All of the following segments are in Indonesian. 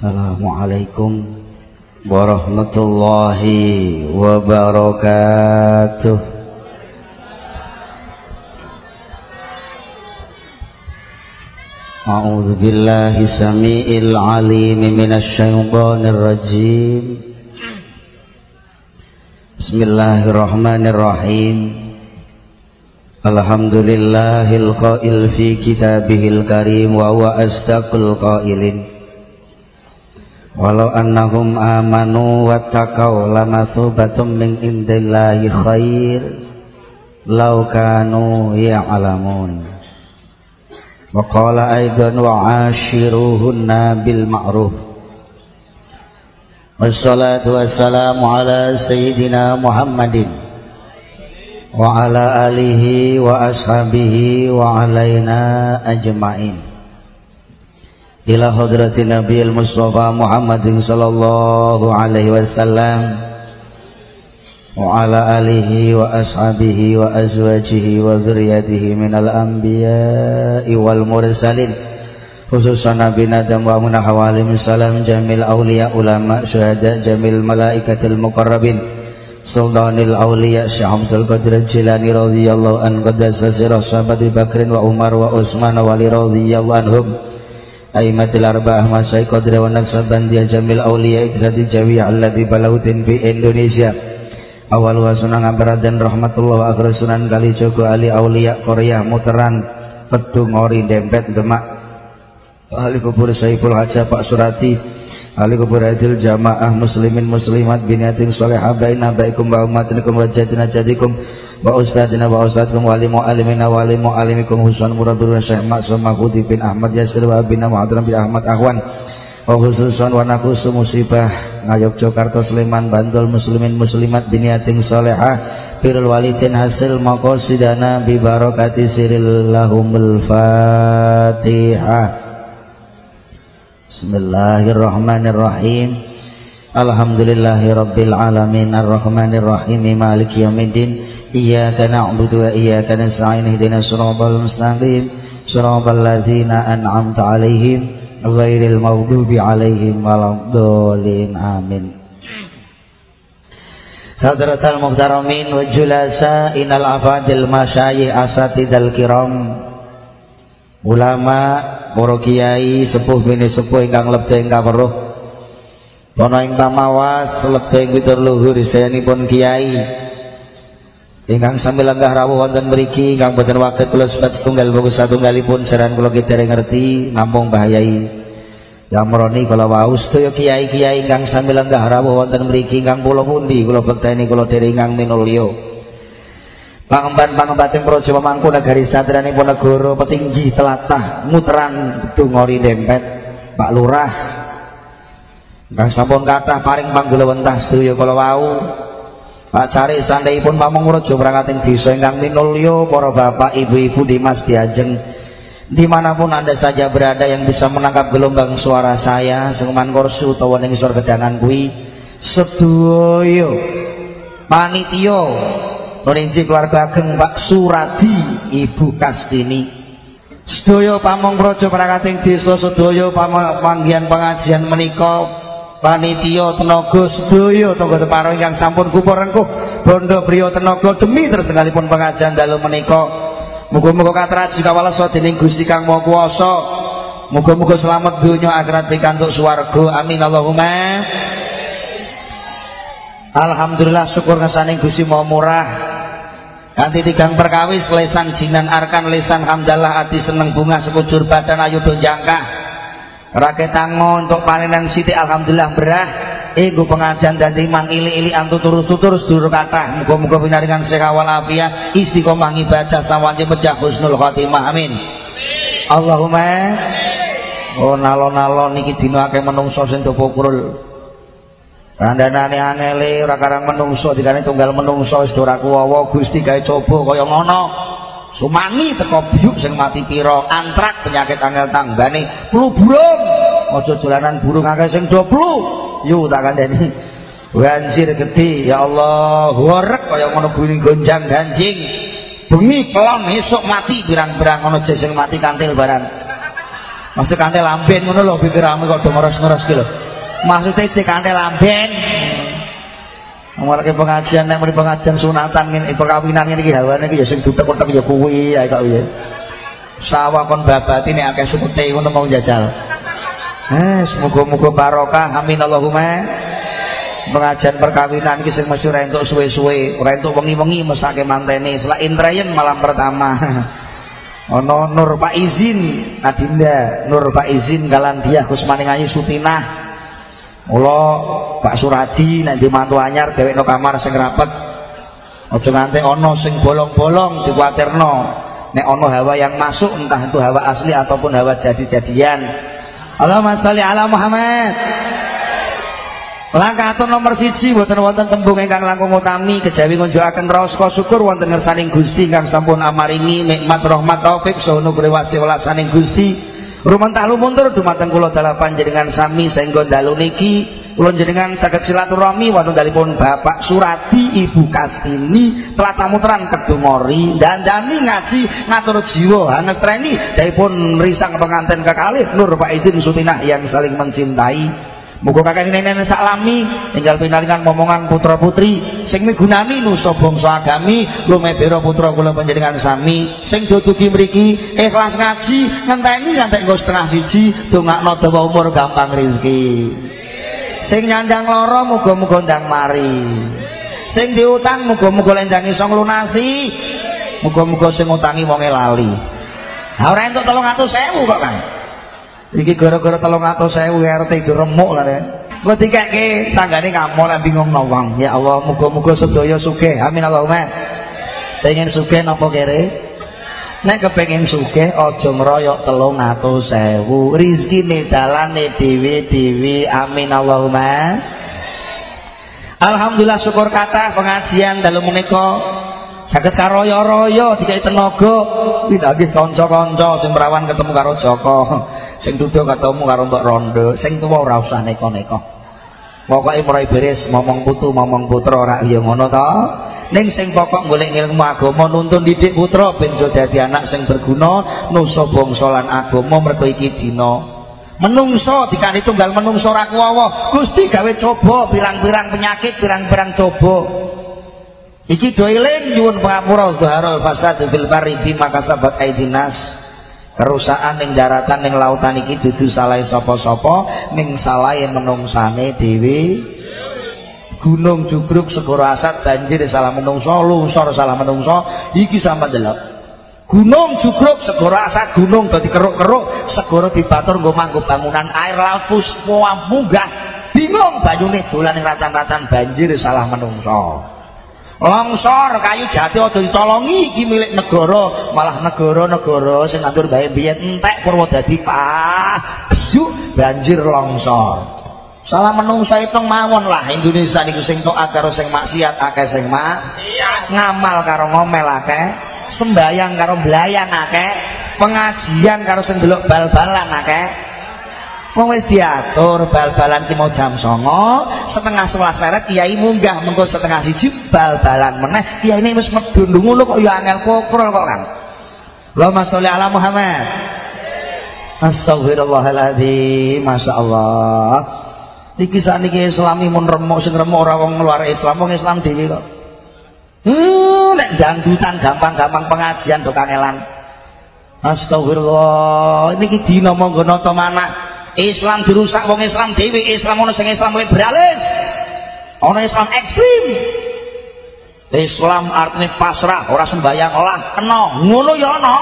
Assalamualaikum warahmatullahi wabarakatuh. A'udzu billahi samiil alim minasy syaithanir rajim Bismillahirrahmanirrahim. Alhamdulillahil qail fi kitabihil karim wa huwa astaqul qailin. Walau annahum amanu wattaqau lamathubatum min indillahi khair law kanu ya'lamun. Wa qala aidan wa ashiruhunna bil ma'ruf. Wassalatu wassalamu ala sayyidina Muhammadin wa ala alihi wa ashabihi wa alaina ajma'in ila hadratin Nabi al-Mustafa Muhammadin sallallahu alaihi wasallam wa ala alihi wa ashabihi wa azwajihi wa dzurriyyatihi minal anbiya'i wal mursalin khususan Nabi Adam wa munah hawalim salam jamil awliya ulama syuhada jamil malaikatil muqarrabin sultanil awliya Syekh Abdul Qadir Jilani radhiyallahu an qaddasa sirah sahabat Bakrin wa Umar Aimatil arba'ah masai qadra wa naqsabandiyah jamil awliya iksadi jawiyah alladhi balautin fi Indonesia. Awal wa sunan dan rahmatullah akhir sunan kali joko ali awliya Korea muteran pedung ori dempet demak ahli kubur saiful haja pak surati. Ahli kubur adil jamaah muslimin muslimat biniatin solehah baina baikum wa umatinikum wa jadina jadikum wa ustadina wa ustadkum wa alimu alimina wa alimu alimikum husan murabirun syekh maksum mahfudi bin ahmad yasir wa abina muhadram bin ahmad ahwan. Wa khususan wa nakusu musibah. Ngayok Jakarta Sleman Bantul muslimin muslimat biniating solehah birul walidin hasil maqasidana bi barakati siril lahumul fatihah. Bismillahirrahmanirrahim. Alhamdulillahi rabbil alamin. Arrahmanir rahim maliki yaumiddin إياك نعبد وإياك نستعين اهدنا الصراط المستقيم صراط الذين أنعمت عليهم غير المغضوب عليهم ولا الضالين آمين حضرة المحترمين والجلساء إن الأفاضل masyayikh asatidal kiram ulama para kiai sepuh bini sepuh ingkang lebda ingkang weruh ana ing pamawas lebda ing witur luhur sayanipun kiai ingkang sami lenggah rawuh wonten mriki ingkang boten waket kula sebat setunggal buku satunggalipun saran kula kidere ngerti namung bahayai. Yamroni kula wau sedaya kiai-kiai ingkang sami lenggah rawuh wonten mriki ingkang kula pundi kula bekteni kula dherek ingkang minulya. Pangemban pangembating praja pemangku negari satranipun negara petinggi telatah muteran dungori dempet Pak Lurah. Ingkang sampun kathah paring panggula wentah sedaya kula wau Pak cari pun pamong raja prakating desa ingkang minulya para bapak ibu-ibu Dimas Diajeng. Di mana pun anda saja berada yang bisa menangkap gelombang suara saya senguman korsu utawa ning isor gedangan kuwi sedaya panitia nurinci keluarga ageng Pak Suradi Ibu Kastini. Sedaya pamong praja prakating desa sedaya panggihan pengajian menika panitia tenaga sedaya tangga teparo ingkang sampun kupur rengkuh. Bondo priya tenaga demi tersengalipun pengajian dalu menika. Muga-muga katraji kawalasa dening Gusti Kang Maha Kuwasa. Muga-muga selamat donya akhirat pikantuk swarga. Amin. Allahumma. Alhamdulillah syukur ngersane Gusti Maha Murah. Kanti tigang perkawis lesan jinan arkan lesan hamdalah ati seneng bunga sekujur badan ayu do rakyat tango untuk panenan siti alhamdulillah berah. Iku pengajian dan iman ili-ili antu tutur-tutur sedulur kata muka-muka pinaringan sekawal afia istiqomah ibadah sawanti pecah husnul khotimah amin. Allahumma. Oh nalo-nalo niki dina akeh menungso sing do pokrul kandhanane angele ora karang menungso dikane tunggal menungso wis ora kuwawa Gusti gawe coba kaya ngono sumani teko biuk sing mati pira? Antrak penyakit angel tanggane. Flu burung. Aja dolanan burung akeh sing do flu yu tak kandhani. Banjir gede ya Allah. Worek kaya ngono bunyi gonjang ganjing. Bengi kelon esuk mati birang-birang ngono sing mati kantil barang. Maksud kantel lamben ngono lho pikirane kok do ngeres-ngeres ki lho. Maksudnya cek kantel lamben. Malah ke pengajian nek muni pengajian sunatan ngene perkawinan ngene iki hawane iki ya sing dutek-utek ya kuwi ae kok piye. Sawah kon babati nek akeh sepete ngono mau jajal. Eh, semoga-moga barokah. Amin Allahumma. Pengajian perkawinan iki sing mesti ora entuk suwe-suwe, ora entuk wengi-wengi mesake mantene. Selak intrayen malam pertama. Ono Nur Pak Izin Adinda, Nur Pak Izin Galandia Kusmaning Ayu Sutinah Mula Pak Suradi nek di mantu anyar dhewekno kamar sing rapet. Aja nganti ana sing bolong-bolong dikuwatirno. Nek ana hawa yang masuk entah itu hawa asli ataupun hawa jadi-jadian. Allahumma sholli ala Muhammad. Langkah atau nomor siji boten wonten tembung ingkang langkung utami kejawi ngunjukaken raos syukur wonten ngersaning Gusti kang sampun amaringi nikmat rahmat taufik saha nugrewasi welasaning Gusti Rumentah lumuntur dumateng kula dalah panjenengan sami sehingga dalu niki. Kula jenengan saged silaturahmi wonten dalipun Bapak Surati Ibu Kastini telah tamuteran kedumori dandani ngaji ngatur jiwa hangestreni dalipun risang pengantin kekalih. Nur Pak Izin Sutinah yang saling mencintai Muga kakek nenek saklami tinggal pinaringan momongan putra putri. Sing migunani nusa bangsa agami lumebera putra kula panjenengan sami. Sing dudugi mriki ikhlas ngaji ngenteni ngantek nggo setengah siji dongakno dawa umur gampang rezeki. Sing nyandang lara muga-muga ndang mari. Sing diutang muga-muga lendang iso nglunasi muga-muga sing utangi wonge lali. Ha ora entuk 300.000 kok kan Iki gara-gara atau saya RT itu remuk lah ya. Gue tiga ke tanggane ngamol bingung nawang. Ya Allah, muga-muga sedaya sugih. Amin Allahumma. Pengen sugih napa kere? Nek kepengen sugih aja telung atau sewu. Rizkine dalane dewi-dewi. Amin Allahumma. Alhamdulillah syukur kata pengajian dalam menika saged karoyo-royo dikai tenaga. Tidak nggih kanca-kanca sing perawan ketemu karo Joko sing duduk ketemu karo Mbak Rondo sing tuwa ora usah neko-neko. Pokoke mulai beres ngomong putu ngomong putra ora ya ngono to. Ning sing pokok golek ilmu agama nuntun didik putra ben dadi anak sing berguna nusa bangsa lan agama mergo iki dina. Menungso dikani tunggal menungso ra kuwawa Gusti gawe coba pirang-pirang penyakit pirang-pirang coba. Iki do eling nyuwun pangapura dhaharul fasad fil barri bima kasabat aidinas kerusakan ning daratan ning lautan iki dudu salah sapa-sapa ning salahe menungsane dhewe gunung jugruk segoro asat banjir salah menungso lungsor salah menungso iki sama delok gunung jugruk segoro asat gunung dadi keruk-keruk segoro dibatur nggo manggo bangunan air laut puspa munggah. Bingung banyune dolan ning ratan-ratan banjir salah menungso longsor kayu jati aja ditolongi iki milik negara. Malah negara-negara sing ngatur bae biyen entek Purwodadi pah besuk banjir longsor. Salah menungso itung mawon lah Indonesia niku sing taat karo sing maksiat akeh sing mak ngamal karo ngomel akeh sembayang karo blayang akeh pengajian karo sing delok bal-balan akeh Wong wis diatur bal-balan ki mau jam songo, setengah sebelas meret kiai munggah mengko setengah siji bal-balan meneh kiai wis medun ngono kok ya angel kokrol kok kan. Allahumma sholli ala Muhammad. Astagfirullahaladzim, Masya Allah. Iki sakniki Islami mun remuk sing remuk ora wong luar Islam, wong Islam dhewe kok. Hmm, nek dangdutan gampang-gampang pengajian do kangelan. Astagfirullah. Niki dina monggo nata manah Islam dirusak wong Islam dewi Islam ono sing Islam liberalis ono Islam ekstrim. Islam artinya pasrah ora sembayang olah kena. Ngono ya ono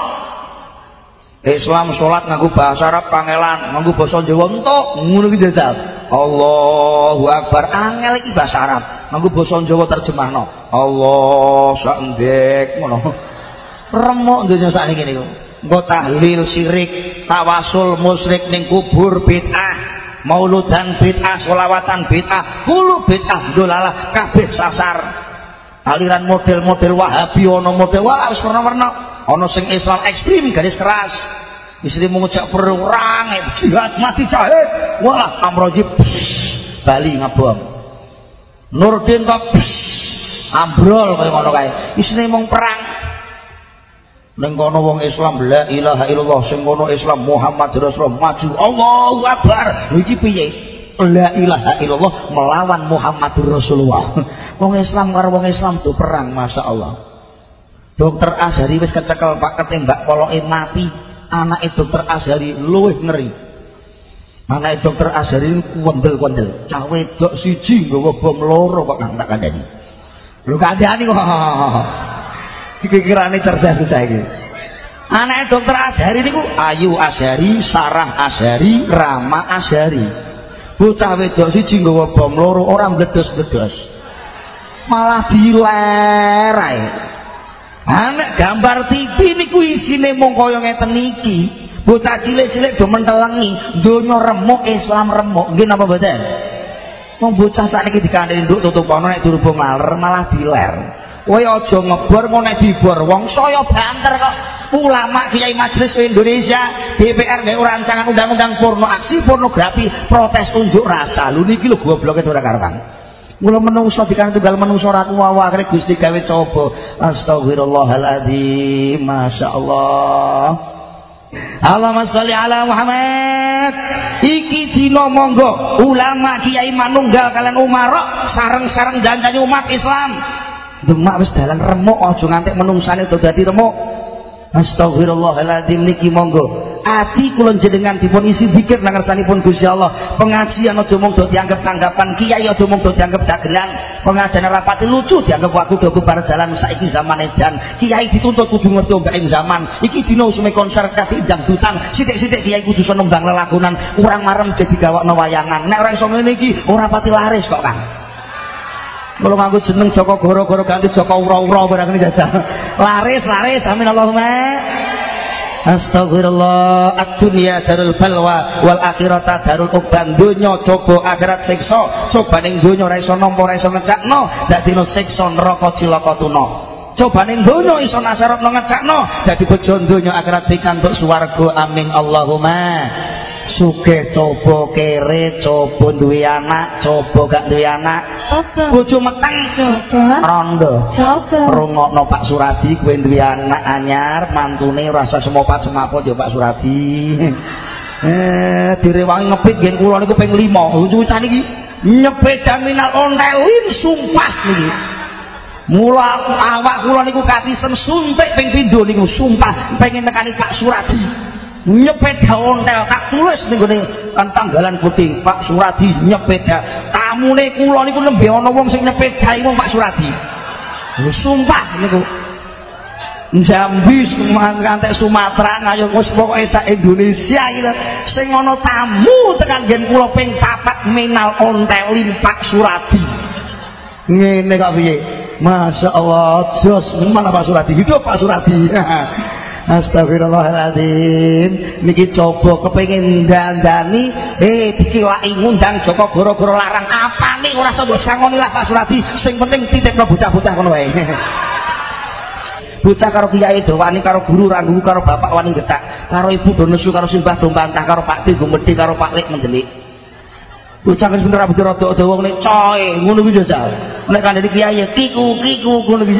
Islam sholat nganggo bahasa Arab pangelan nganggo basa Jawa entuk. Ngono ki jajal. Allahu Akbar. Angel iki bahasa Arab. Nganggo basa Jawa terjemahno. Allah sak ndek. Ngono. Remuk donya sakniki niku engko tahlil syirik tawasul musyrik ning kubur bid'ah mauludan bid'ah solawatan bid'ah kulu bid'ah dolalah kabeh sasar. Aliran model-model wahabi ono model wah wis warna-warna ono sing Islam ekstrim garis keras. Istri mengucap perang jihad mati jahit. Wah amroji Bali ngebom Nurdin kok ambrol kaya ngono kae. Isine mung perang ning kono wong Islam la ilaha illallah sing kono Islam Muhammad Rasulullah maju. Allahu Akbar. Iki piye? La ilaha illallah melawan Muhammadur Rasulullah. Wong Islam karo wong Islam tuh perang Masya Allah dokter Azhari wis kecekel Pak ketembak poloke mati. Anak dokter Azhari luwih ngeri. Anak dokter Azhari kuwendel-kuwendel. Cah wedok siji nggawa bom loro kok tak kandhani. Lho kandhani kok pikirane cerdas saiki. Anak dokter Azhari niku Ayu Azhari Sarah Azhari Rama Azhari. Bocah wedok siji nggawa bom loro ora bledos-bledos malah dilerai anak gambar TV niku isine mung kaya ngeten iki. Bocah cilik-cilik do mentelengi donya remuk Islam remuk. Nggih napa mboten? Wong bocah sakniki dikandani nduk tutup ana nek durung malah diler kowe aja ngebor mau nek dibor wong banter kok ulama kiai majelis Indonesia DPR nggak rancangan undang-undang porno aksi pornografi protes unjuk rasa lu niki lho gobloke ora karuan Mula menungso dikane tunggal menungso ra kuwawa akhire Gusti gawe coba. Astagfirullahaladzim. Masya Allah. Allahumma sholli ala Muhammad. Iki dina monggo ulama kiai manunggal kalian umarok sareng-sareng dandani umat Islam demak wis dalan remuk aja nganti menungsane do dadi remuk. Astagfirullahaladzim niki monggo. Ati kula jenengan dipun isi zikir nang ngarsanipun Gusti Allah. Pengajian aja mung do dianggap tanggapan kiai aja mung do dianggap dagelan. Pengajian rapati lucu dianggap waktu do bubar jalan saiki zaman edan. Kiai dituntut kudu ngerti ombak zaman. Iki dina usume konser kafe dangdutan sithik-sithik kiai kudu seneng bang lelakonan kurang marem jadi gawakno wayangan. Nek ora iso ngene iki ora pati laris kok Kang kalau nganggo jeneng Joko Goro-goro ganti Joko Ura-ura barang ini jajal. Laris, laris. Amin Allahumma. Astagfirullah Ad-dunya darul balwa Wal akhirata darul uban Dunya coba akhirat siksa Coba ning dunya raiso nompo raiso ngecakno Dadino siksa neraka cilaka tuna Coba ning dunya iso nasarot ngecakno Dadi bejo dunya akhirat swarga Amin Allahumma suge coba kere coba duwe anak coba gak duwe anak. Bojo meteng. Rondo. Rungokno Pak Suradi kowe duwe anak anyar mantune rasa semopat semaput yo Pak Suradi. Eh direwangi ngepit gen kula niku ping 5 cucan iki nyepedang minal ontelin sumpah niki. Mula awak kula niku katisen suntik ping pindho niku sumpah. Pengen nekani Pak Suradi nyepeda ontel tak tulis ning gone kan tanggalan putih Pak Suradi nyepeda tamune kula niku nembe ana wong sing nyepeda iku Pak Suradi. Lho sumpah niku. Jambi ngantek Sumatera ngayo wis pokoke Indonesia iki sing ana tamu tekan gen kula ping papat minal ontel Pak Suradi. Ngene kok piye? Masya Allah jos. Mana Pak Suradi? Hidup Pak Suradi Astagfirullahaladzim niki coba kepengin dandani eh dikilai ngundang Joko goro-goro larang. Apa nih ora usah sangoni lah Pak Suradi? Sing penting titipno bocah-bocah ngono wae. Bocah karo kiai do wani karo guru ra karo bapak wani getak karo ibu do nesu karo simbah do bantah karo Pak Ti gumedhi karo Pak Lik mendelik. Bocah kan sebentar rambut rada dawa ngene coy ngono kuwi jajal nek kandhani kiai kiku kiku ngono kuwi.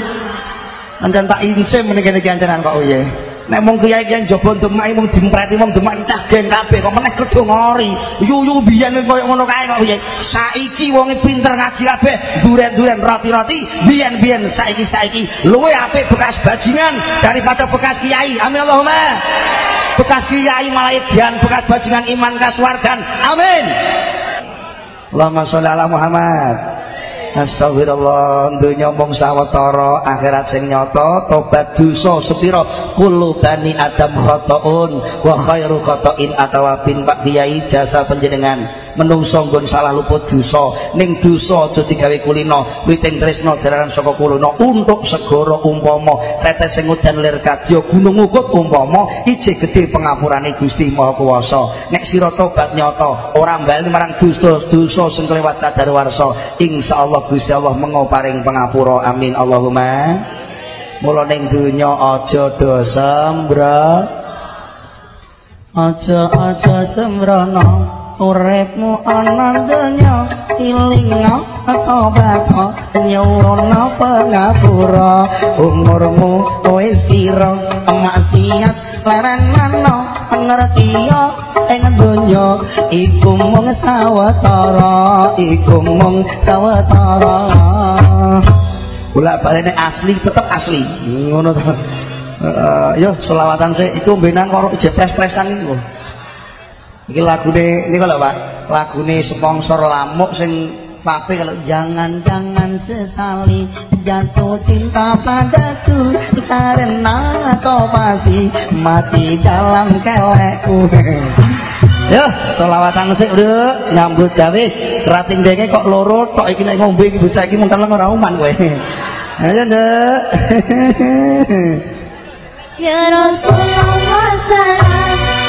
Anjan tak insim meniki iki ancanan kok piye nek mung kiai-kiai njaba demak mung dimpreti wong demak cah geng kabeh kok meneh kedho ngori. Yuyu biyen koyo ngono kae kok piye saiki wonge pinter ngaji kabeh duren-duren roti-roti biyen-biyen saiki-saiki. Luwe apik bekas bajingan daripada bekas kiai. Amin Allahumma. Bekas kiai malah edan bekas bajingan iman kaswargan amin. Allahumma sholli ala Muhammad Astagfirullah dunya mung sawetara akhirat sing nyata tobat dosa sepira kullu bani adam khata'un wa khairu khata'in atawabin Pak Kiai jasa panjenengan menungso nggon salah luput dosa. Ning dosa aja digawe kulino. Witing tresno jalaran saka kulino. Untuk segara umpama. Tetes sing udan lir kadya gunung ukut umpama. Ije gedhe pengapurane Gusti Maha Kuwasa. Nek sira tobat nyata ora bali marang dosa-dosa sing kelewat kadaluwarsa insyaallah Gusti Allah mengo paring pengapura. Amin. Allahumma. Mula ning donya aja dosa mbra aja aja sembrana uripmu ana donya ilinga tobato nyuwuna pangapura umurmu wis kira maksiat lerenano ngertiya ing donya. Iku mung sawetara iku mung sawetara. Bolak balik asli tetep asli. Ngono to. Uh, yo selawatan sih iku benan karo jepres-presan iku iki lagune niku lho Pak lagune sponsor lamuk sing pape kalau jangan-jangan sesali jatuh cinta padaku karena kau pasti mati dalam kelekku Yo, selawatan sik udah nyambut gawe kerating denge kok loro tok iki nek ngombe iki bocah iki mung teleng ora uman kowe. Ayo, Nduk. Ya Rasulullah salam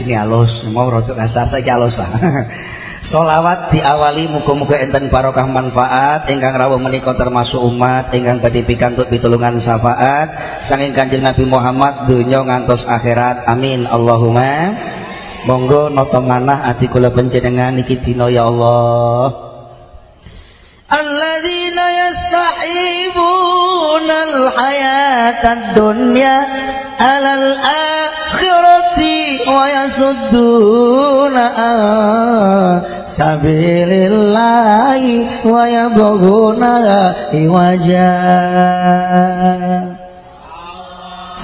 ngajine alus, mau rada kasar saiki alus. Solawat diawali muga-muga enten barokah manfaat ingkang rawuh menika termasuk umat ingkang badhe pikantuk pitulungan syafaat saking Kanjeng Nabi Muhammad donya ngantos akhirat. Amin. Allahumma. Monggo nata manah ati kula panjenengan iki dina ya Allah. الذين يستحبون الحياة الدنيا على الآخرة ويصدون عن سبيل الله ويبغونها عوجا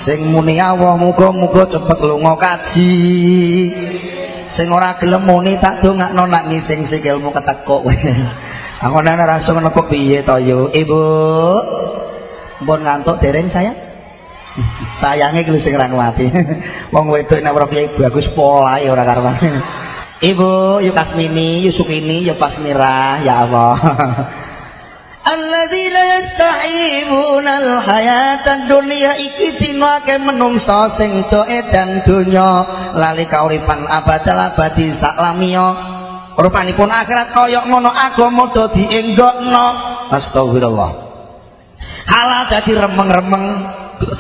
sing muni Allah muga-muga cepet lunga kaji sing ora gelem muni tak dongakno nak ngising sikilmu ketekuk Aku nana langsung nekuk piye to yo, Ibu. Mbon ngantuk dereng saya. Sayange iki sing nglati. Wong wedok nek ora kiai bagus polahe ora karuan. Ibu, yuk Kasmini, yuk Sukini, yuk Pasmira, ya Allah. Alladzina yastahibuna al-hayata dunya iki dinake menungso sing do edan donya lali kauripan abadal abadi saklamiya rupanipun akhirat kaya ngono agama do dienggokno astagfirullah. Halal dadi remeng-remeng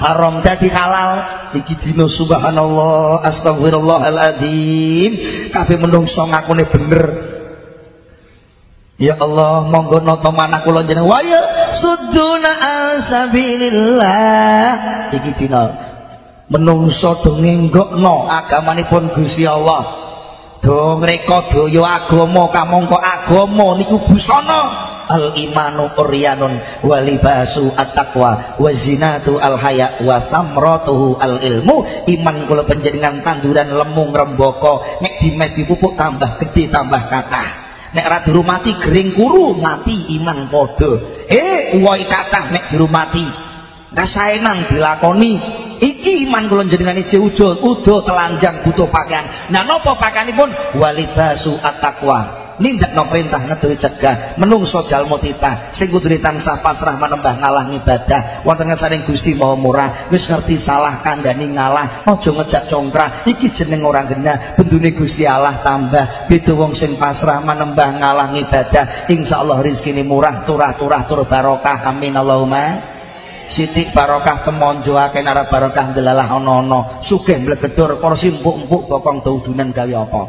haram dadi halal. Iki dina subhanallah astagfirullahaladzim. Kabeh menungso ngakune bener. Ya Allah, monggo nata manah kula jenengan waya suduna asabilillah. Iki dina menungso do ngenggokno agamanipun Gusti Allah. Do ngreka daya agama kamangka agama niku busana. Al imanu uryanun wa libasu at-taqwa wa zinatu al haya wa thamratuhu al ilmu iman kula panjenengan tanduran lemu ngrembaka nek dimes dipupuk tambah gede tambah kathah. Nek ora dirumati gering kuru mati iman padha. Eh uwai kathah nek dirumati kasaenan dilakoni. Iki iman kula jenengan iki udo udo telanjang butuh pakaian. Nah napa pakaianipun walibasu at-taqwa. Nindakno perintah ngeduwi cegah. Menungso jalma titah sing kudune tansah pasrah manembah ngalah ibadah wonten ngersaning Gusti Maha Murah. Wis ngerti salah kandhani ngalah. Aja ngejak congkrah iki jeneng ora genah. Bendune Gusti Allah tambah. Beda wong sing pasrah manembah ngalah ibadah insyaallah rezekine murah. Turah-turah tur barokah. Amin Allahumma Siti barokah temonjo akeh nara barokah delalah ana-ana sugih mlegedur kursi empuk-empuk bokong daudunan gawe apa.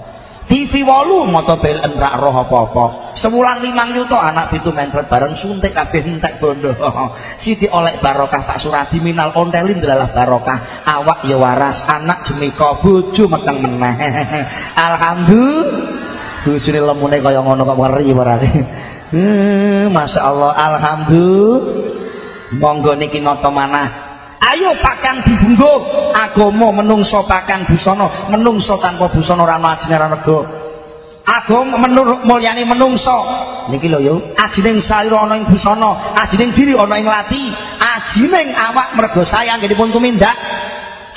TV walu mata belen rak roh apa-apa. Sewulan limang yuto anak pitu mentret bareng suntik kabeh entek bondo. Siti oleh barokah Pak Suradi minal ontelin delalah barokah. Awak ya waras anak jemika bojo meteng meneh. Alhamdulillah. Bojone lemune kaya ngono kok ngeri ora. Masya Allah Alhamdulillah monggo niki nata manah. Ayo pakan dibunggo. Agama menungso pakan busana menungso tanpa busana ora ana ajine ora rega. Agama menurut mulyane menungso. Niki lho yo. Ajining salira ana ing busana ajining diri ana ing lati. Ajining awak mergo sayang nggih pun tumindak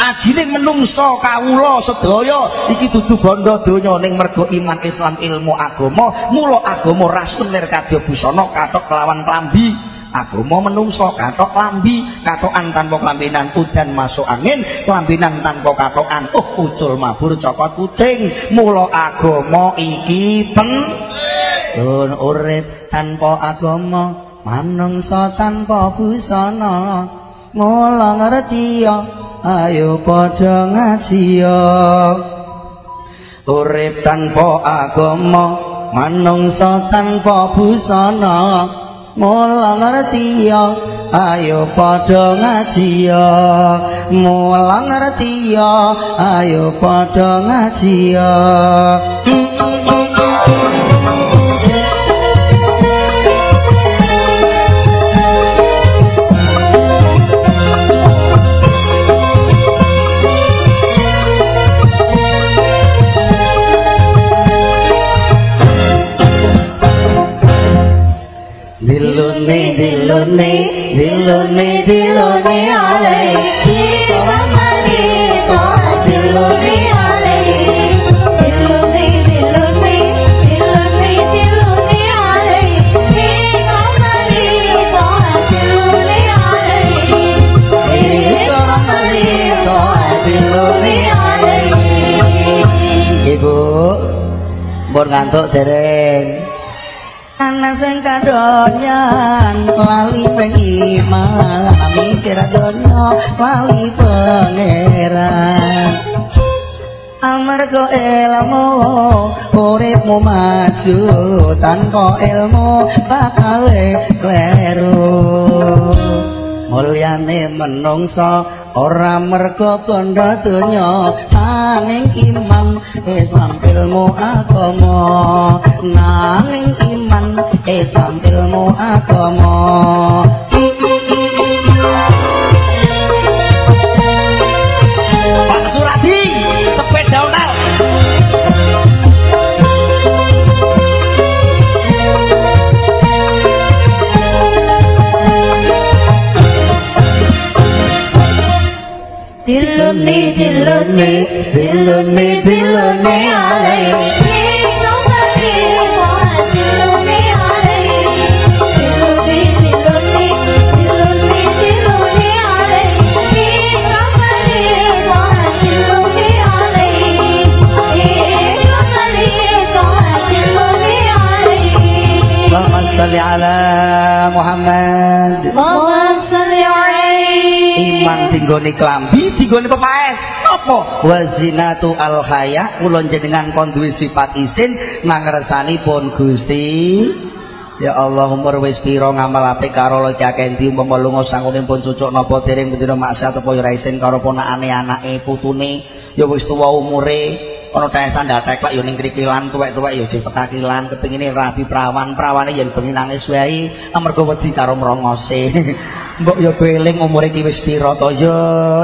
ajine menungso kawula sedaya iki dudu bondo donya ning mergo iman Islam ilmu agama mula agama rasul lir kadya busana kathok kelawan klambi. Agama menungso kathok lambi katokan tanpa kelambinan udan masuk angin kelambinan tanpa katokan oh ucul mabur cokot kucing mula agama iki pen urip tanpa agama manungsa tanpa busana. Mula ngerti ya ayo padha ngaji ya urip tanpa agama manungsa tanpa busana mula ngerti ya. Ayo padha ngaji ya mula ngerti ya. Ayo padha ngaji ya dilone dilone dilone ale. Ki tomari to dilone ale. Dilone dilone dilone dilone ale. Ki tomari to dilone ale. Ki tomari to dilone ale. Ibu mbon ngantuk derek. Ana sing kadonyan lali ping iman mikir donya lali pangeran. Amarga ilmu uripmu maju tanpa ilmu bakal kleru mulyane menungsa ora merga bondo donya. Nanging iman Islam ilmu agama. Nanging iman Islam ilmu agama Kamali toa dilune alaihi Allahumma salli ala Muhammad. Allahumma salli alaihi. Iman tinggone klambi tinggone pepaes napa wazinatu al haya kula jenengan kon duwe sifat isin Gusti. Ya Allah umur wis pira ngamal apik karo lo kakenti umpama lunga sangunipun cucuk napa dereng bendina maksiat apa ya isin karo ponakane anake putune. Ya wis tuwa umure tae sandal teklek ya ning krikilan tuwek-tuwek ya dipetakilan kepingine rabi prawan prawane yen bengi nangis wae amarga wedi karo mrongose mbok ya beling umure iki wis pira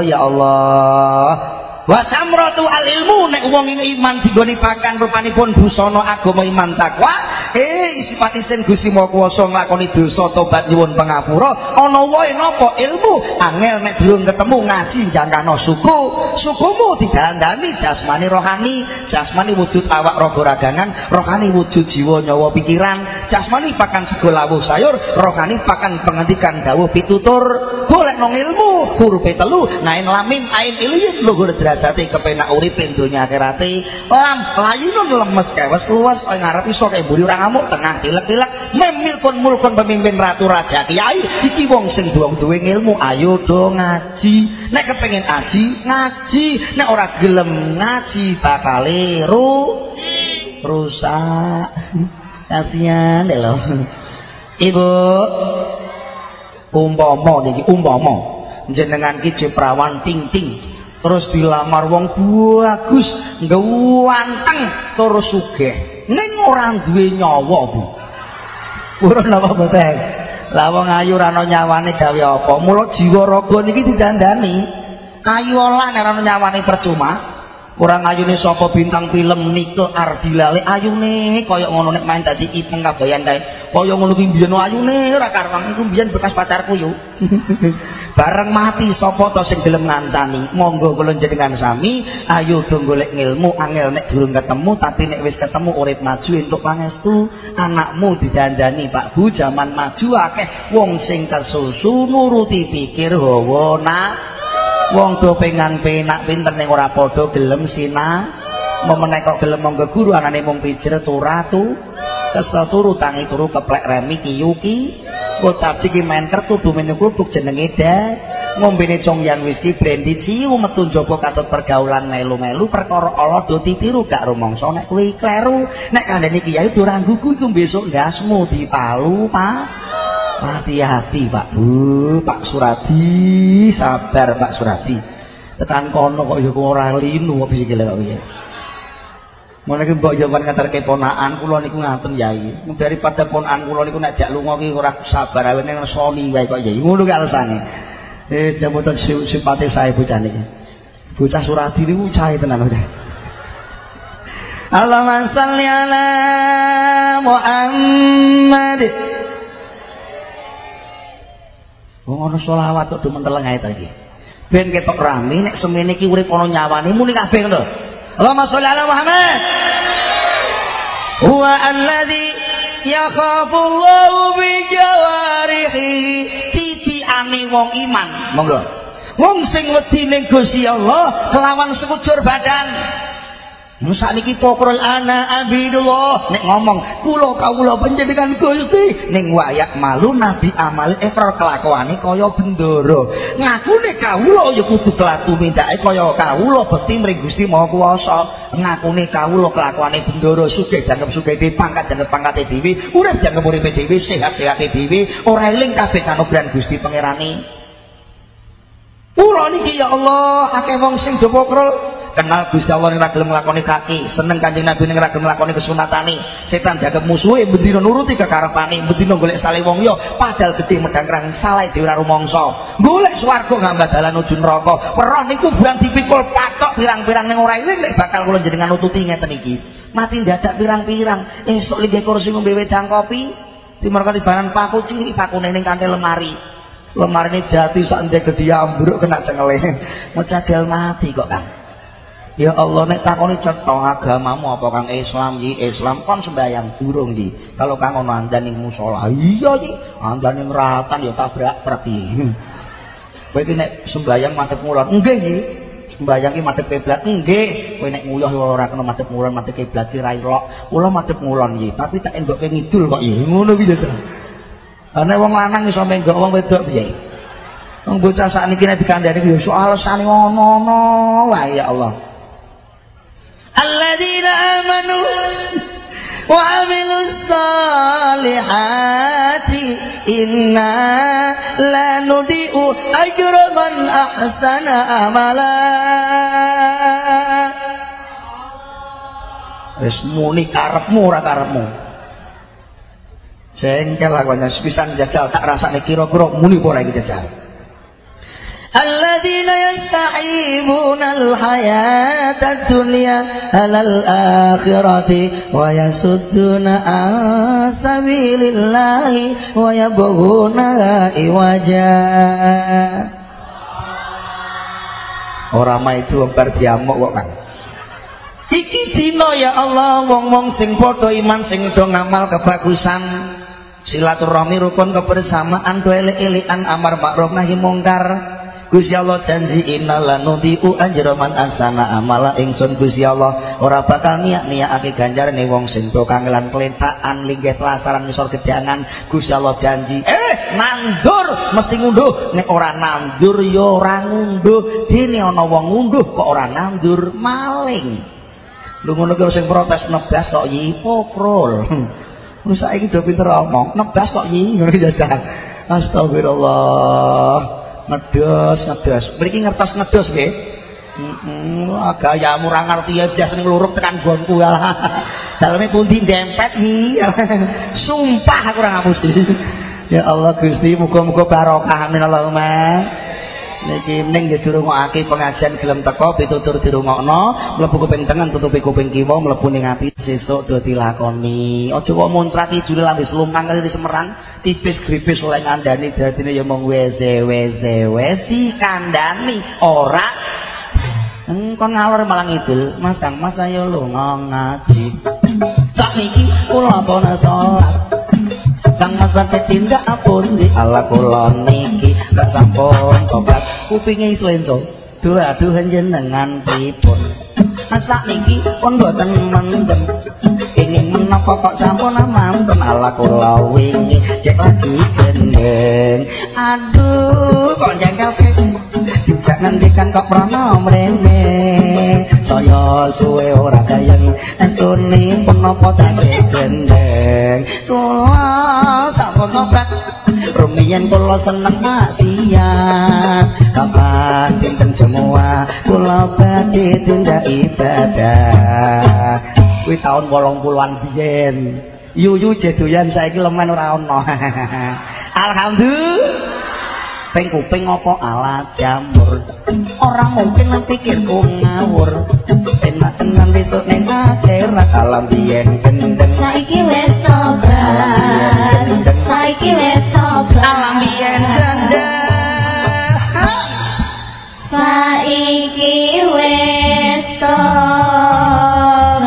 ya Allah wa samratu al ilmu nek wong iman digoni pakan rupanipun busana agama iman takwa eh sifat isin Gusti Maha Kuwasa nglakoni dosa tobat nyuwun pangapura ana wae napa ilmu? Angel nek durung ketemu ngaji jangkano suku. Sukumu didandani jasmani rohani jasmani wujud awak raga ragangan rohani wujud jiwa nyawa pikiran. Jasmani pakan sego lawuh sayur rohani pakan pengendikan dawuh pitutur. Golek nang ilmu hurufe telu ngain lamim ain ilyin luhur derajate kepenak uripe donya akhirate lam layinun lemes kewes luas kaya ngarep iso kaya mburi ora ngamuk tengah tilek-tilek memilkun mulkun pemimpin ratu raja kiai. Iki wong sing duwe ilmu ayo do ngaji. Nek kepengin aji ngaji. Nek ora gelem ngaji bakale ru rusak. Kasihan deh lo. Ibu umpama niki umpama jenengan ki jeprawan ting-ting terus dilamar wong bagus ganteng terus sugih. Ning ora duwe nyawa Bu. Purun apa mboten lah wong ayu ora ana nyawane gawe apa? Mula jiwa raga niki didandani. Ayu olah nek ora ana nyawane percuma kurang ayune sapa bintang film Nike Ardila le ayune kaya ngono nek main dadi iteng kabayan kae. Kaya ngono ki biyen ayune ora karuan iku biyen bekas pacarku yo. Bareng mati sapa to sing gelem ngancani monggo kula jenengan sami ayo do golek ngilmu angel nek durung ketemu tapi nek wis ketemu urip maju entuk pangestu. Anakmu didandani Pak Bu zaman maju akeh. Wong sing kesusu nuruti pikir hawa nak wong do pengan penak pinter ning ora padha gelem sina memenek kok gelem monggo guru anane mung pijer turatu kesel turu tangi turu keplek remi kiyuki bocah iki main kertu dumene kerupuk jenenge da ngombene congyan whisky brandy ciu metu njaba katut pergaulan melu-melu perkara Allah do ditiru gak rumangsa. Nek kuwi kleru nek kandhane kiai do rangguku iku besok gasmu dipalu Pak hati-hati Pak Bu Pak Suradi sabar Pak Suradi tekan kono kok ya ora linu kok piye kok piye Mulai ki mbok jawaban ngaturke ponakan kula niku ngaten Yai. Daripada ponakan kula niku nek jak lunga ki ora sabar awene soni wae kok Yai. Ngono ki alasane. Eh jamutan simpati saya bocah niki. Bocah Suradi niku cahe tenan bocah. Allahumma shalli ala Muhammad. Wong ana selawat kok demen teleng ae ta iki. Ben ketok rame nek semene iki urip ana nyawane muni kabeh ngono. Allahumma sholli ala Muhammad. Huwa alladzi yakhafu Allahu bi jawarihi titiane wong iman. Monggo. Wong sing wedi ning Gusti Allah kelawan sekujur badan. Musa niki pokrol ana abidullah. Nek ngomong kula kawula panjenengan Gusti. Ning wayak malu nabi amal ekor kelakuane kaya bendoro. Ngakune kawula ya kudu kelatu mindake kaya kawula bekti mring Gusti Maha Kuwasa. Ngakune kawula kelakuane bendoro sugih jangkep sugih pangkat jangkep pangkate dhewe urip jangkep uripe dhewe sehat-sehate dhewe ora eling kabeh kanugrahan Gusti pangerane Kula niki ya Allah akeh wong sing kenal Gusti Allah ning ra gelem nglakoni kaki. Seneng Kanjeng Nabi ning ra gelem nglakoni kesunatane setan jaga musuhe bendina nuruti kekarepane bendina golek sale wong yo. Padahal gedhe medang rang salah dhewe ora rumangsa. Golek swarga ngambah dalan nuju neraka. Weruh niku buang dipikul patok pirang-pirang ning ora nek bakal kula jenengan nututi ngeten iki. Mati dadak pirang-pirang. Esuk linggih kursi ngombe wedang kopi timur katibanan paku cilik pakune ning kanthi lemari. Lemari ini jati sak ndek gedhe ambruk kena cengele mecadel mati kok Kang Ya Allah nek takoni cetha agamamu apa Kang Islam iki Islam kon sembayang durung iki. Kalau Kang ono andane musala. Iya iki andane ngratan ya tabrak truk iki. Kowe iki nek sembayang madhep ngulon. Nggih iki. Sembayang iki madhep kiblat. Nggih. Kowe nek nguyuh ora kena madhep ngulon madhep kiblat ki ra ilok. Kula madhep ngulon iki, tapi tak endokke ngidul kok iki. Ngono iki to. Ana wong lanang iso menggok wong wedok piye? Wong bocah sakniki nek dikandani ya soal sane ngono-ngono wae ya Allah alladzina amanu wa amilus salihati. inna lanudiu ajra man ahsana amala wis muni karepmu ora karepmu jengkel jajal tak rasane kira-kira muni apa ora jajal الذين يستحيبون الحياة الدنيا على الآخرة ويسدون عن سبيل الله ويبغونها عوجا Orang mah itu bar diamuk kok kan. Iki dina ya Allah wong-wong sing padha iman sing do ngamal kebagusan silaturahmi rukun kebersamaan do elek-elekan amar ma'ruf nahi mungkar Gusti Allah janji innala nudhi'u ajra man ahsana amala. Ingsun Gusti Allah ora bakal niat-niatake ganjarane wong sing do kangelan klentakan linggih telasaran ngisor gedangan. Gusti Allah janji eh nandur mesti ngunduh. Nek ora nandur ya ora ngunduh. Dene ana wong ngunduh kok ora nandur? Maling. Lu ngono ki sing protes nebas kok yipo prol Wis saiki do pinter omong, nebas kok yi ngono jajal. Astagfirullah. Ngedos ngedos. Mriki ngertos ngedos nggih? Heeh gayamu ora ngerti ya biasa ning luruk tekan gonku ya. Daleme pundi dempet iya sumpah aku ora ngapusi. Ya Allah Gusti muga-muga barokah. Amin Allahumma niki ning dirungokake pengajian gelem teko pitutur dirungokno mlebu kuping tengen tutupi kuping kiwa mlebu ning ati sesuk do dilakoni aja kok muntrat idule lambe slumpang kali di Semarang tipis gripis oleh ngandani dadine ya mung wese wese wesi kandani ora kon ngalor malang idul, Mas Kang, Mas ayo lunga ngaji. Sakniki kula apa salat. Kang Bante tindak apun di ala kula niki gak sampun tobat kupinge iso ento duh aduh jenengan pripun asak niki pun boten mendem. Ingin menapa kok sampun amanten ala kula wingi cek lagi gendeng. Aduh kok jengkel dijak ngendikan kok prana mrene saya suwe ora kayang entune dadi gendeng kula sampun tobat rumiyin kula seneng maksiat kapan dinten semua kula badhe tindak ibadah kuwi taun 80-an biyen. Yuyu jedoyan saiki lemen ora ana alhamdulillah kuping kuping apa ala jamur? Orang mungkin pikirku ngawur. Enak tenan besok ning akhirat alam biyen gendeng. Saiki wis tobat saiki wis tobat alam biyen gendeng. Saiki wis tobat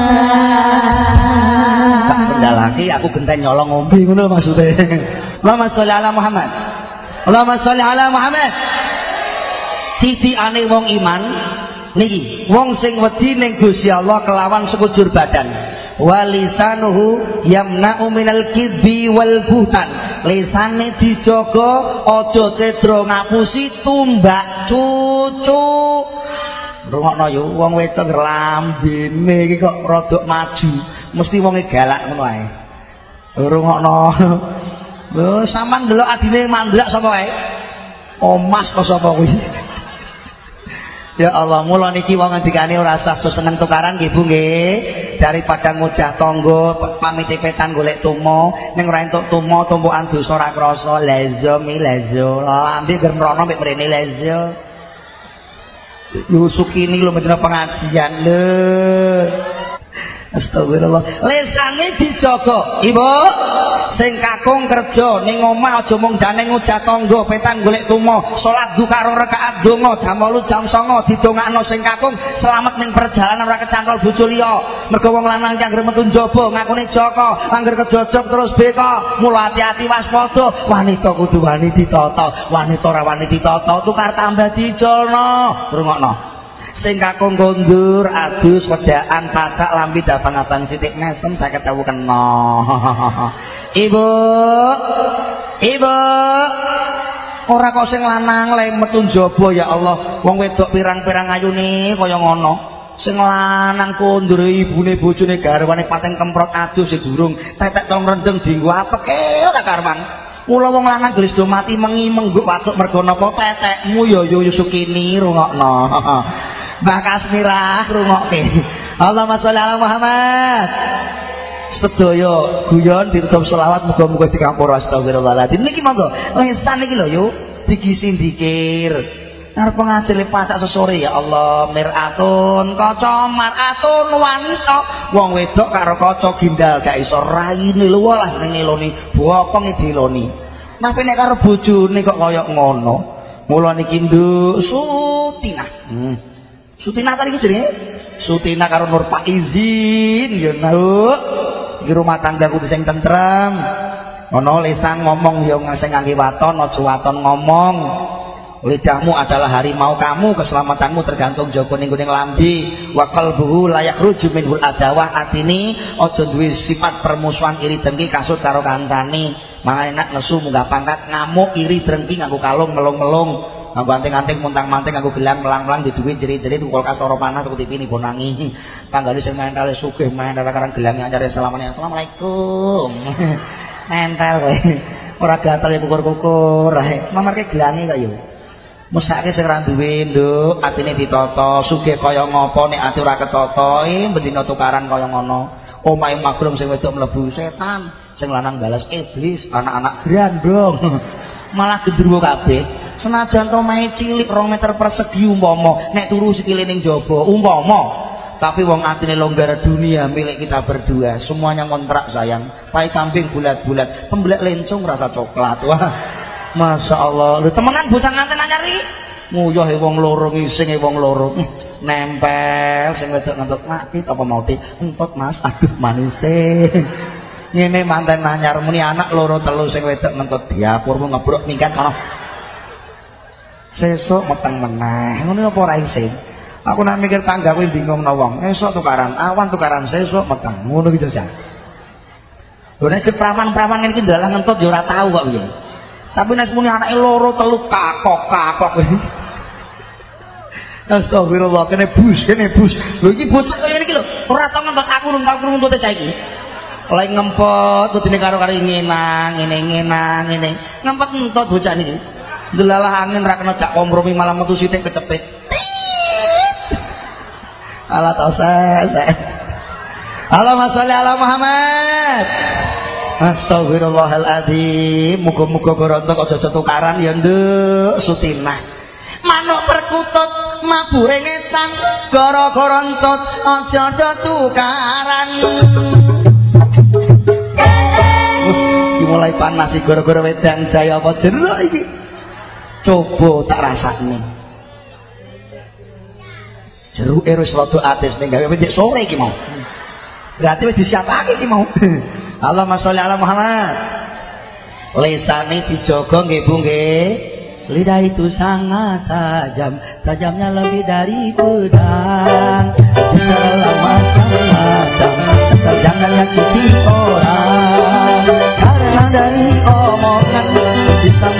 tak sendalaki aku genteng nyolong ngombe ngono maksudnya. Allahumma sholli ala Muhammad Allahumma sholli ala Muhammad. ane wong iman niki wong sing wedi ning Gusti Allah kelawan sekujur badan. Walisanuhu yamna'u minal kidbi wal buhtan. Lisane dijaga aja cedro ngapusi tumbak cucu rungokno yo wong wedok lambene iki kok rada maju. Mesti wonge galak ngono ae. Rungokno Lho, sampean ndelok adine mandrak sapa wae? Omas kok sapa kuwi? Ya Allah, mula niki wong ngendikane ora sah seneng tukaran nggih Bu nggih. Daripada ngujah tangga, pamit petan golek tumo, ning ora entuk tumo tumpukan dosa ora krasa, lezo mi lezo. Lambe ger mrono mek mrene lezo. Yo sukini lho pengajian lho. Astagfirullah. Lesane dijaga. Ibu, sing kakung kerja ning omah aja mung jane ngujat tangga, petan golek tumo, salat duka rong rakaat donga, damelu jam 09.00 didongakno sing kakung selamat ning perjalanan ora kecantol bojo liya. Mergo wong lanang ki anggere metu njaba ngakune Joko, anggere kejojok terus beka. Mula hati-hati waspada. Wanita kudu wani ditata, wanita ora wani ditata, tukar tambah dijolno. Rungokno. Sing kakung kondur adus wedaan pacak lambi datang abang sitik mesem saya ketahu kena. Ibu ibu. Ora kok sing lanang le metu njaba ya Allah. Wong wedok pirang-pirang ayune kaya ngono. Sing lanang kondur ibune bojone garwane pateng kemprot adus sing durung. Tetek tong rendeng dienggo apeke ora karwan Mula wong lanang gelis do mati mengi mengguk watuk mergo napa tetekmu ya yo sukini rungokno. Mbah Kasmirah rungokke. Allahumma sholli ala Muhammad. Sedaya guyon ditutup selawat muga-muga dikampura astagfirullahaladzim. Niki monggo lesan niki lho yuk digisi dikir. Arep ngajeli pasak sesore ya Allah miratun kaca maratun wanita wong wedok karo kaca gindal gak iso raine lho lah ngeloni bokong diloni. Tapi nek karo bojone kok kaya ngono. Mula niki nduk sutinah. Hmm. Sutina tadi jenenge? Sutina karo Nur Pak izin ya Nuk iki rumah tangga kudu sing tentrem. Ana lisan ngomong ya sing ngangge waton aja waton ngomong. Lidahmu adalah harimau kamu keselamatanmu tergantung joko ning kuning lambi. Wa qalbuhu layak ruju minhul adawah atini aja duwe sifat permusuhan iri dengki kasut karo kancane. Mangane enak nesu munggah pangkat ngamuk iri dengki nganggo kalung melung-melung nganggo anting-anting muntang-manting nganggo gelang melang-melang di duit jerit-jerit kulkas ora panas aku TV ini bonangi tanggane sing mental sugih mental karang gelang anyar assalamualaikum assalamualaikum. Mental kowe ora gatel kukur-kukur. Mamarke gelange kok yo. Mesake sing ora duwe, Nduk, atine ditata, sugih kaya ngopo nek ati ora ketata, eh bendina tukaran kaya ngono. Omahe magrung sing wedok mlebu setan, sing lanang balas iblis, anak-anak grandong. Malah gendruwo kabeh. Senajan to mae cilik 2 meter persegi umpama. Nek turu sikile ning jaba umpama. Tapi wong atine longgar dunia milik kita berdua semuanya kontrak sayang. Pai kambing bulat-bulat pembelak lencong rasa coklat. Wah Masya Allah. Lu temenan bocah nganten nyari nguyuh e wong loro ngising e wong loro. Hm, nempel sing wedok ngentut mati apa mati entut mas. Aduh manis ngene manten nanyar muni anak loro telu sing wedok ngentut diapurmu ngebrok mingkat kono sesuk meteng meneh ngono apa ora isin aku nak mikir tangga kuwi bingung no wong esuk tukaran awan tukaran sesuk meteng ngono iki jajal lho nek ceprawan-prawan iki ndalah ngentut ya ora tau kok piye tapi nek muni anake loro telu kakok kakok Astagfirullah, kene bus, kene bus. Lho iki bocah kaya iki lho, ora tau ngentot aku nang tau ngentute cah iki. Lek ngempet kudune karo-karo ngenang, ngene ngenang, ngene. Ngempet entot bocah niki. Delalah angin ra kena jak kompromi malah metu sithik kecepit. Allah tau saya. Allahumma sholli ala Muhammad. Astagfirullahaladzim Muka-muka gorontok aja tukaran ya nduk. Sutinah. Manuk perkutut mabure ngetan gara-gara entut aja tukaran. Mulai panas iki gara-gara wedang jaya apa jeruk iki coba tak jeruk e wis rada atis ning gawe wis sore iki mau. Berarti wis disiapake iki mau. Allahumma sholli ala Muhammad. Lisane dijaga nggih Bu nggih. Lidah itu sangat tajam. Tajamnya lebih dari pedang. Bisa macam-macam. Asal jangan nyakiti orang. Karena dari omongan Bisa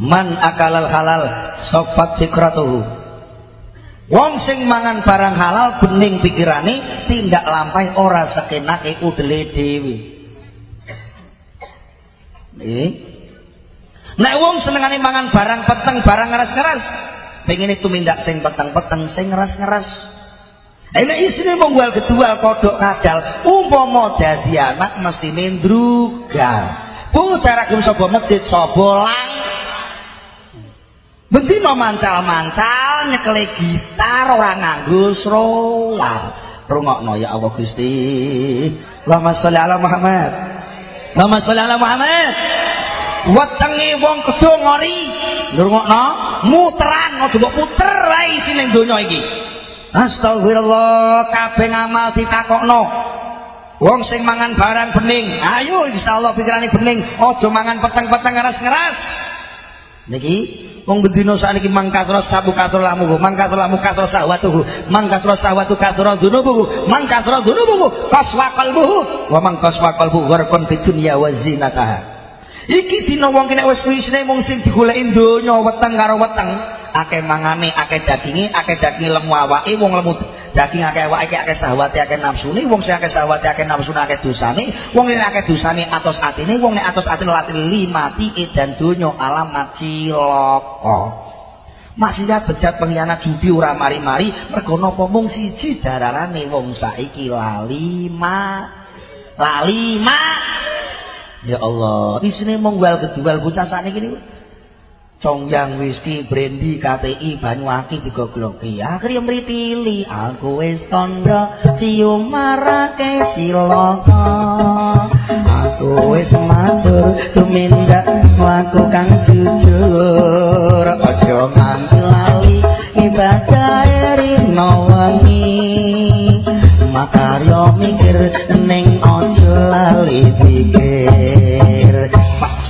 man akalal halal sofat fikratuhu. Wong sing mangan barang halal bening pikirane tindak lampai ora sekenake udele dhewe. Nggih. Nek wong senengane mangan barang peteng barang pengen itu mindak sing peteng-peteng sing ngeras-ngeras. Enak isine monggual kedual kodok kadal umpama dadi anak mesti ndrugal bocah ragem sapa masjid sapa lang Bentino mancal-mancal nyekele gitar ora nganggo srowal. Rungokno ya Allah Gusti. Allahumma sholli ala Muhammad. Allahumma sholli ala Muhammad. wetenge wong kedho ngori ngrungokno muteran aja mbok puter wae isine donya iki astagfirullah kabeh ngamal ditakokno wong sing mangan barang bening ayo insyaallah pikirane bening aja mangan peteng-peteng ngeras-ngeras niki wong bendina sakniki mangkatra sabu katur lamu mangkatra lamu katur sahwatuhu mangkatra sahwatu katur dunubuhu mangkatra dunubuhu kaswa qalbuhu wa man kaswa qalbuhu fid dunya wa zinataha. Iki dina wong kene wis wisine mung sing digoleki donya weteng karo weteng akeh mangane akeh daginge akeh daging lemu awake wong lemu daging akeh awake akeh sahwate akeh nafsune wong sing akeh sahwate akeh nafsune akeh dosane wong nek akeh dosane atos atine wong nek atos atine latih limati edan donya alamat cilaka maksiat bejat pengkhianat judi ora mari-mari mergo napa mung siji jararane wong saiki lali ma lali ma Ya Allah, isine mongwal kejual bocah sakniki niku. Congyang whisky, brandy, KTI, banyu aki digogloki. Akhire mritili, aku wis kandha cium marake cilaka. Aku wis matur tumindak laku kang jujur. Aja nganti lali ibadah rino wengi. Makarya mikir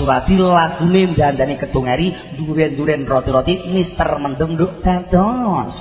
Surati lagune dandani ketung eri duren-duren roti-roti Mister Mendem nduk dados.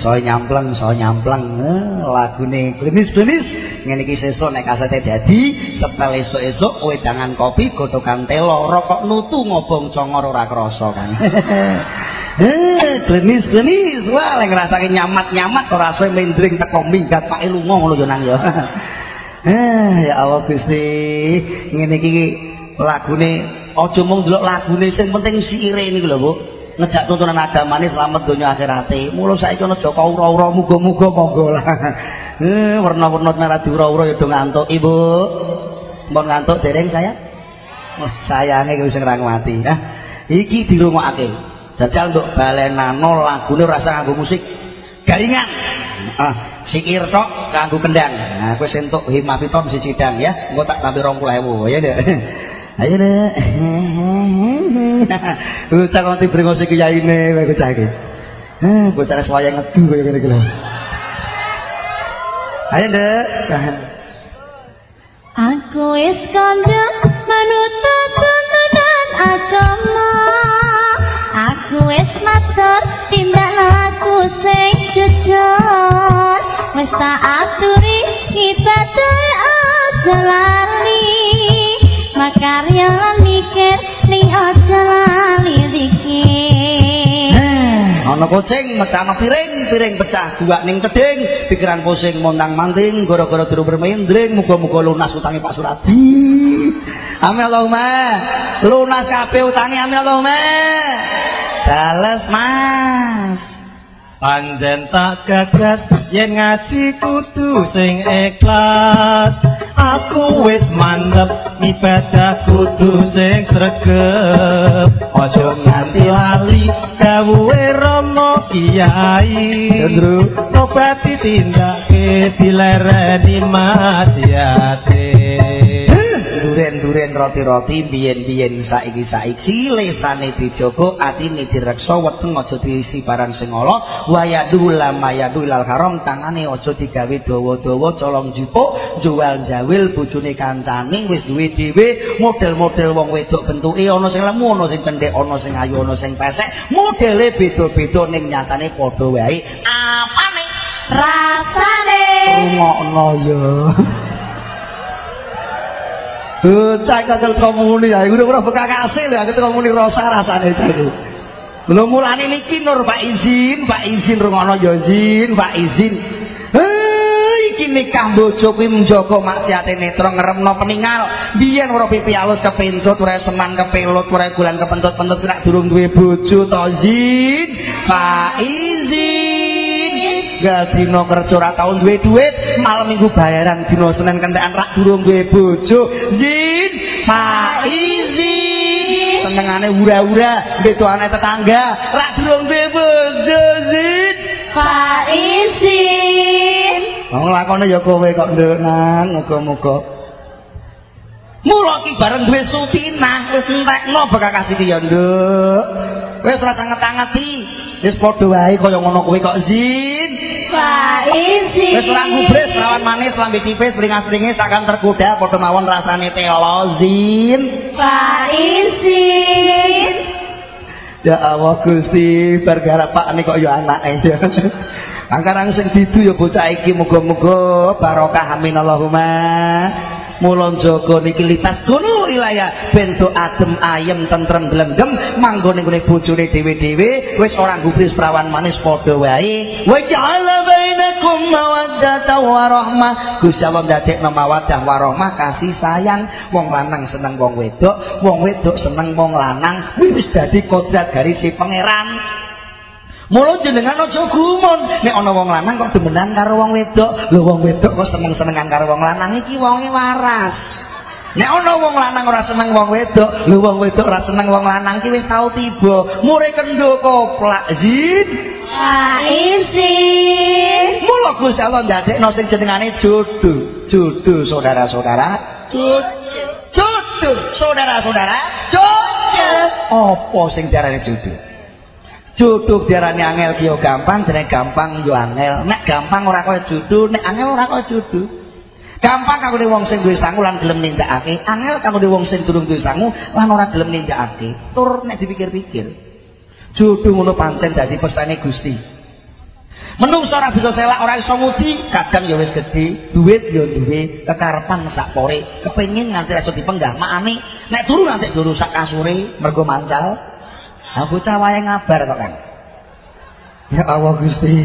Iso nyampleng iso nyampleng. Eh, lagune klinis-klinis. Ngene iki sesuk nek kasete dadi setel esuk-esuk wedangan kopi gotokan telo rokok nutu ngobong congor ora krasa kan eh klinis-klinis. Wah lek ngrasake nyamat-nyamat ora suwe mendring teko minggat Pak lunga ngono yo nang yo. Eh ya Allah Gusti. Ngene iki lagune aja mung delok lagune sing penting siire niku lho Bu ngejak tuntunan agamane selamat donya akhirate. Mula saiki ana Joko ura-ura muga-muga monggo lah. Eh warna-warna nek ura-ura ya do ngantuk, Ibu. Mbon ngantuk dereng saya? Wah, sayange wis ngrang mati. Nah, iki dirungokake. Jajal untuk balenano lagune rasa nganggo musik garingan. Ah, sikir tok kanggo kendang. Nah, kowe entuk himapiton siji dang ya. Engko tak tampi 20.000 ya. Ayo dek. Bocah kok dibrengosi kiyaine kowe bocah iki. Eh, bocah wayang ngedu kaya ngene iki. Ayo dek. Aku wis kandha manut tuntunan agama. Aku wis matur tindak laku sing jujur. Wis aturi ibadah aja lali. Makarya lan mikir ning aja lali dikir. Ana kucing mecano piring, piring pecah dua ning ceding, pikiran pusing montang-manting gara-gara durung bermendring, muga-muga lunas utange Pak Suradi. Amin Allahumma. Lunas kabeh utange amin Allahumma. Bales Mas. Panjen tak gagas yen ngaji kudu sing ikhlas. Aku wis mantep ibadah kudu sing sregep. Aja nganti lali dawuhe Rama Kiai. Obati tindake dilereni maksiate. Duren-duren roti-roti biyen-biyen saiki-saiki lesane dijogo atine direksa weteng aja diisi barang sing ala. Wayadu lama yadu ilal haram tangane aja digawe dawa-dawa colong jupuk jual jawil bojone kancane wis duwe dhewe. Model-model wong wedok bentuke ana sing lemu ana sing cendhek ana sing ayu ana sing pesek. Modele beda-beda ning nyatane padha wae. Apane Rasane? Rungokno ya Bocah kakek komuni ya, udah ora bekak kasil ya, ketika komuni rasa rasane itu. Lho mulane niki Nur Pak izin, Pak izin rungono ya izin, Pak izin. Iki nikah bojo kuwi menjaga maksiate netra ngremno peninggal. Biyen ora pipi alus kepentut, ora seman kepelut, ora gulan kepentut-pentut nek durung duwe bojo to izin. Pak izin. Gak dino kerja ora tau duwe duit, malam minggu bayaran dino Senin kentekan rak durung duwe bojo. Zin, Pak izin. Senengane hura-hura, betokane tetangga, rak durung duwe bojo, Zin. Pak izin. Wong lakone ya kowe kok nduk nang, muga-muga. Mula ki bareng duwe sutinah wis entekno bakal kasih ki ya nduk. Wis rasa ngetangeti. Wis padha wae kaya ngono kowe kok zin. Pak izin. Wis ora gubris perawan manis lambe tipis beringas-ringis takkan tergoda padha mawon rasane telo zin. Pak izin. Ya Allah Gusti bergarap Pak ini kok ya anake ya. Angkarang sing didu ya bocah iki muga-muga barokah amin Allahumma. Mulon Joko niki kono ilaya bento adem ayem tentrem glenggem. Manggone ngene bojone dhewe-dhewe wis ora gubris perawan manis padha wae. Wa ja'ala bainakum mawaddatan wa rahmah. Gusti Allah ndadekno warahmah kasih sayang. Wong lanang seneng wong wedok wong wedok seneng wong lanang. Kuwi wis dadi kodrat garis pangeran Mula jenengan aja gumun, nek ana wong lanang kok demenan karo wong wedok, lho wong wedok kok seneng-senengan karo wong lanang iki wonge waras. Nek ana wong lanang ora seneng wong wedok, lho wong wedok ora seneng wong lanang iki wis tau tiba. Mure kendho koplak zin. Pak izin. Mula Gusti Allah ndadekno sing jenengane jodoh. Jodoh saudara-saudara. Jodoh. Jodoh saudara-saudara. Jodoh. Apa sing diarani jodoh? Jodoh diarani angel ki gampang dene gampang yo angel. Nek gampang ora kaya jodoh nek angel ora kaya jodoh gampang kanggo wong sing duwe sangu lan gelem nindakake. Angel kanggo wong sing durung duwe sangu lan ora gelem nindakake. Tur nek dipikir-pikir. Jodoh ngono pancen dadi pestane Gusti. Menungso ora bisa selak ora iso kadang ya wis gedhe, duit ya duwe, kekarepan sak pore, kepengin nganti iso dipenggah makane nek turu nanti turu sak kasure mergo mancal. Ha bocah wae ngabar kok kan. Ya Allah Gusti.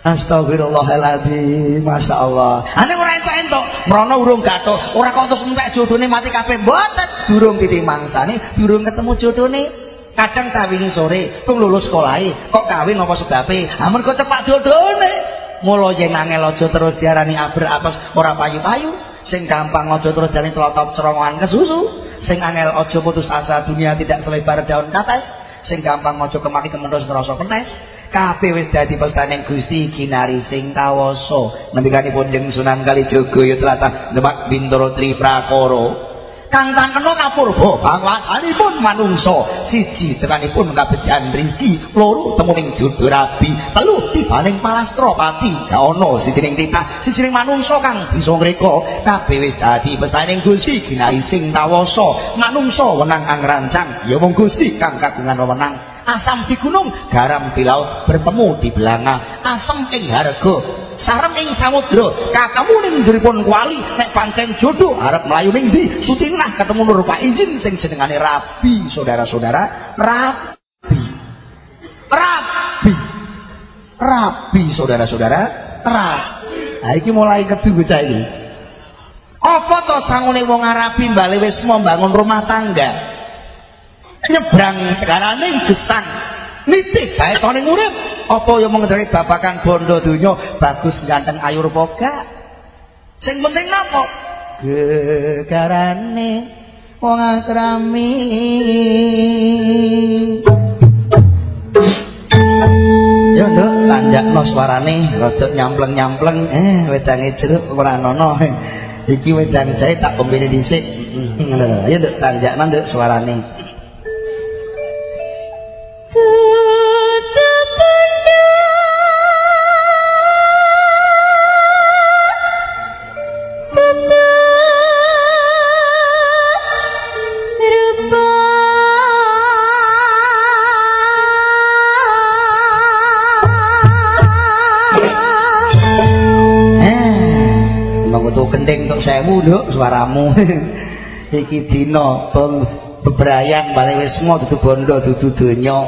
Astagfirullahaladzim, Masya Allah. Ane ora entuk-entuk, merono urung gathuk, ora kok terus entek jodhone mati kabeh mboten. Durung ditimangsani, durung ketemu jodhone. Kadang kawin sore, pun lulus sekolahe, kok kawin apa sebabe? Amun kok cepak jodhone. Mula yen angel aja terus diarani aber apes ora payu-payu. Sing gampang aja terus diarani telotop cerongoan kesusu. Sing angel aja putus asa dunia tidak selebar daun kates. Sing gampang aja kemaki kemenus ngrasa penes. Kabeh wis dadi pestaning Gusti kinari sing kawasa. Ngendikanipun Jeng Sunan Kalijaga ya tlatah Demak Bintoro Triprakara. Kang tangkena kapurba bangwasanipun manungsa. Siji tekanipun kabejan rezeki loro temuning jodoh rabi. Telu tibaning palastra pati. Ana sijining titah sijining manungsa kang bisa ngreka kabeh wis dadi pestaning Gusti ginari sing tawasa. Manungsa wenang angrancang ya mung Gusti kang kagungan wewenang asam di gunung garam di laut bertemu di belanga. Asam ing harga sarem ing samudra. Kakamu ning ndripun kuali nek pancen jodoh arep mlayu ning ndi? Sutinah ketemu nur Pak izin sing jenengane Rabi saudara-saudara. Rabi. Rabi. Rabi saudara-saudara. Rabi. Nah iki mulai kedu bocah iki? Apa to sangune wong Arabi wis membangun rumah tangga nyebrang sekarang ning gesang. Nitih bae to ning urip. Apa ya mengendari babakan bondo donya bagus ganteng ayu rupa gak? Sing penting napa? Gegarane wong akrami. Ya nduk tanjakno suarane. Rada nyampleng-nyampleng. Eh wedange jeruk ora ana iki wedang jahe tak kombene dhisik. Ngono ya nduk tanjakno nduk suarane untuk sewu nduk suaramu. Iki dina bebrayan bali wis semua dudu bondo dudu donya.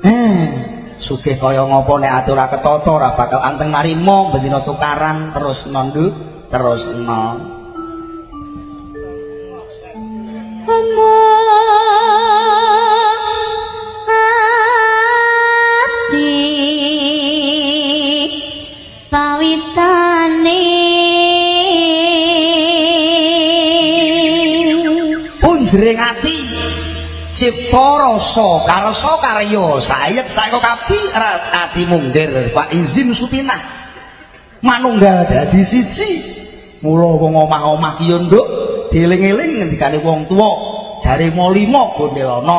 Eh sugih kaya ngopo nek atur ketata ora bakal anteng marimo bendina tukaran terus nonduk terus nol cipta rasa karsa karya. Sayep saeko kapi ati mungkir Pak izin sutinah. Manunggal dadi siji. Mula wong omah-omah ki nduk dieling-eling ngendikane wong tuwa. Jare molimo gondelana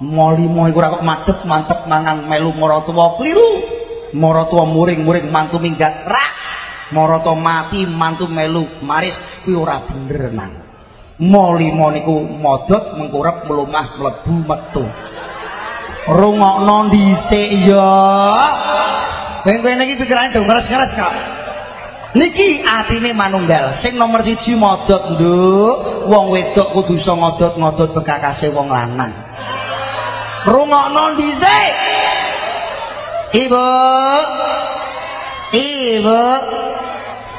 molimo iku ora kok madhep mantep mangan melu maratuwa kliru. Maratuwa muring-muring mantu minggat rak. Marata mati mantu melu maris kuwi ora bener nang molimo niku modot mengkurep melumah mlebu metu. Rungokno dhisik ya. Kowe kowe niki pikirane do ngeres-ngeres kok niki atine manunggal. Sing nomor siji modot nduk. Wong wedok kudu iso ngodot-ngodot bekakase wong lanang. Rungokno dhisik. Ibu. Ibu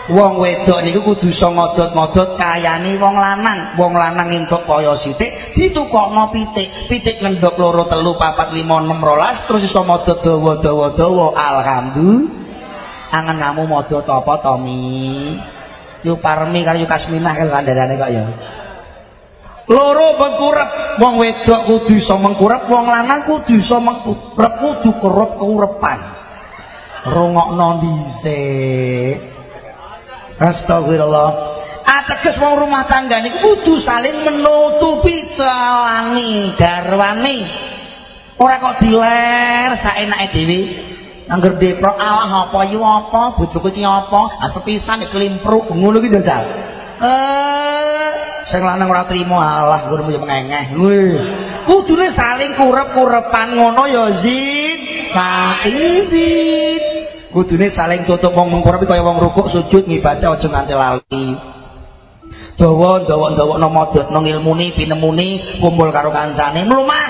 wong wedok niku kudu iso ngodot-ngodot kayane wong lanang. Wong lanang entuk kaya sithik ditukokno pitik. Pitik ngendhok loro telu papat lima enam rolas terus iso modot dawa-dawa dawa alhamdulillah. Angen kamu modot apa to mi yu parmi karo yu kasminah karo kandhane kok ya loro mengkurep wong wedok kudu iso mengkurep wong lanang kudu iso mengkurep kudu kerep keurepan. Rungokno dhisik Astagfirullah. Ateges wong rumah tangga niku kudu saling menutupi celani garwane. Ora kok diler saenake dhewe. Angger depro Allah apa yu apa, bojoku iki apa, asepisan klimpruk ngono ki jajal. Eh, sing lanang ora trimo Allah ngono yo mengengeh. Kudune saling kurep-kurepan ngono ya zin faizin kudune saling tutup wong mengkurep kaya wong rukuk sujud ngibadah aja nganti lali. Dawa dawa no modot no ilmuni pinemuni kumpul karo kancane. Mlumah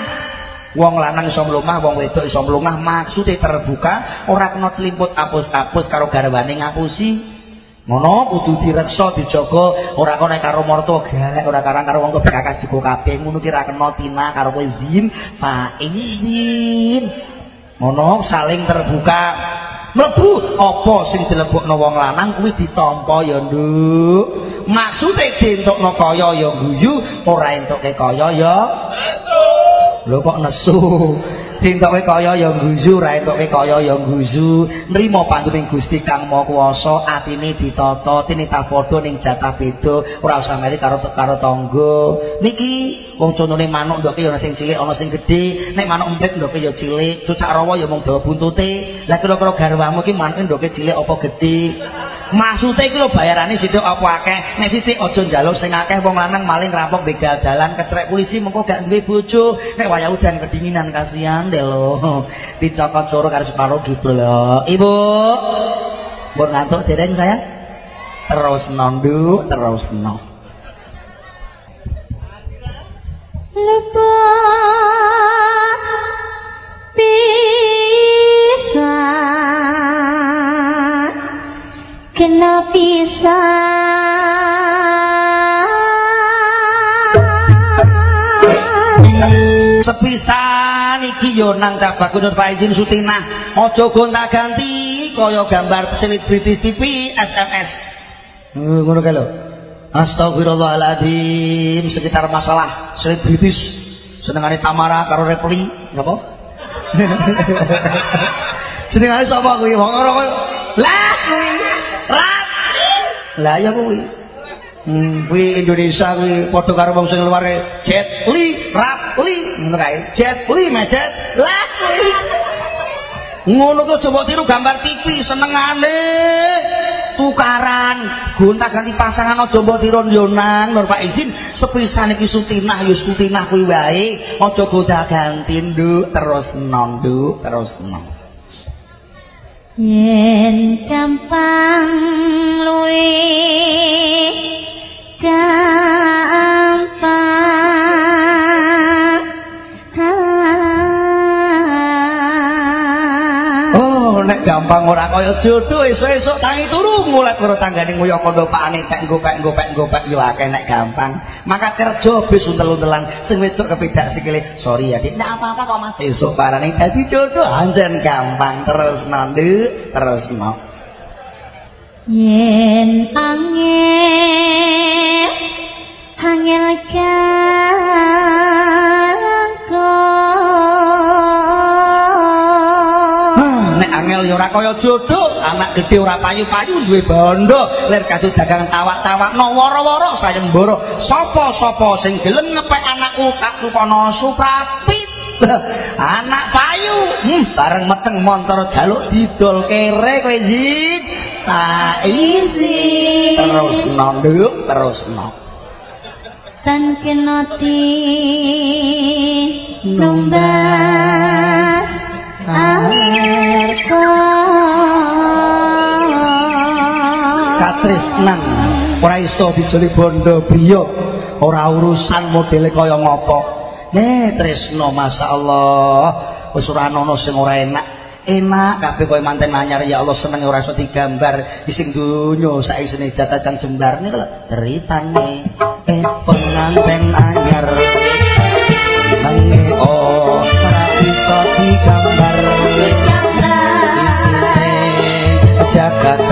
wong lanang iso mlumah wong wedok iso mlumah maksude terbuka ora kena selimput apus-apus karo garwane ngapusi. Ngono kudu direksa dijaga. Ora kena karo marta galek ora karo karo wong kebekas juga kabeh. Ngono ki ra kena tina karo kowe zin fa ngono saling terbuka mlebu apa sing dilebokno wong lanang kuwi ditampa ya nduk? Maksude dientukno kaya ya guyu ora entuke kaya ya? Lho kok nesu dintoke kaya ya guzu ra entuke kaya ya guzu nrimo pantuning Gusti Kang Maha Kuwasa atine ditata tinitah padha ning jatah beda. Ora usah meli karo karo tangga. Niki wong conone manuk ndoke ya sing cilik ana sing gedhe. Nek manuk empit ndoke ya cilik cucak rawa ya mung dawa buntute lah kira-kira garwamu iki manuk ndoke cilik apa gedhe? Maksude iki lho bayarane sithik apa akeh? Nek sithik aja njaluk sing akeh wong lanang maling rampok begal dalan kecrek polisi mengko gak duwe bojo. Nek wayah udan kedinginan kasihan deh lho. Dicokot coro karo separo dubel ibu mbok ngantuk dereng saya? Terus nondu terus no lupa bisa kena bisa yo nang Tabakunur Faizin Sutina aja gonta-ganti kaya gambar selebritis TV SMS ngono kae lho. Astagfirullahaladzim sekitar masalah selebritis senengane Tamara karo Repli napa? Senengane sapa kuwi? Wong ora lah kuwi. Rat lah ya kuwi kuwi Indonesia kuwi padha karo wong sing luar Jet Li, Rap Li, ngono kae. Jet Li, Mejet. Lah. Ngono kok coba tiru gambar TV senengane. Tukaran, gonta-ganti pasangan aja mbok tiru yo nang Nur Pak izin sepisan iki Sutinah yo Sutinah kuwi wae. Aja gonta-ganti nduk terus non nduk terus non. Yen gampang luwe gampang gampang ora kaya jodoh esuk-esuk tangi turu mulai karo tanggane nguyah kondo pakane pek ngopek ngopek ngopek yo akeh nek gampang. Maka kerja bis untel-untelan sing wedok kepedak sikile. Sorry ya, Dik. Nek apa-apa kok Mas esuk parane dadi jodoh anjen gampang terus nandu terus no. yen angel angel kanggo yo ora kaya jodoh, anak gede ora payu-payu duwe bondo, lir kadut dagang tawak-tawak no woro-woro sayeng mboro. Sapa-sapa sing gelem ngepek anakku tak tukono suprapit. anak payu, hmm, bareng meteng montor jaluk didol kere kowe jin. Tak izin. Terus nduk, terus no. tan kenoti numbas katresnan ora iso dijoli bondo briya ora urusan modele kaya ngopo. Ne tresno masyaallah. Wis ora ana sing ora enak. Enak kabeh koyo manten anyar. Ya Allah seneng ora iso digambar. Ising donya saisine jatah kang jembar. Niku lho ceritane eh penganten anyar. Senenge ora iso digambar jagat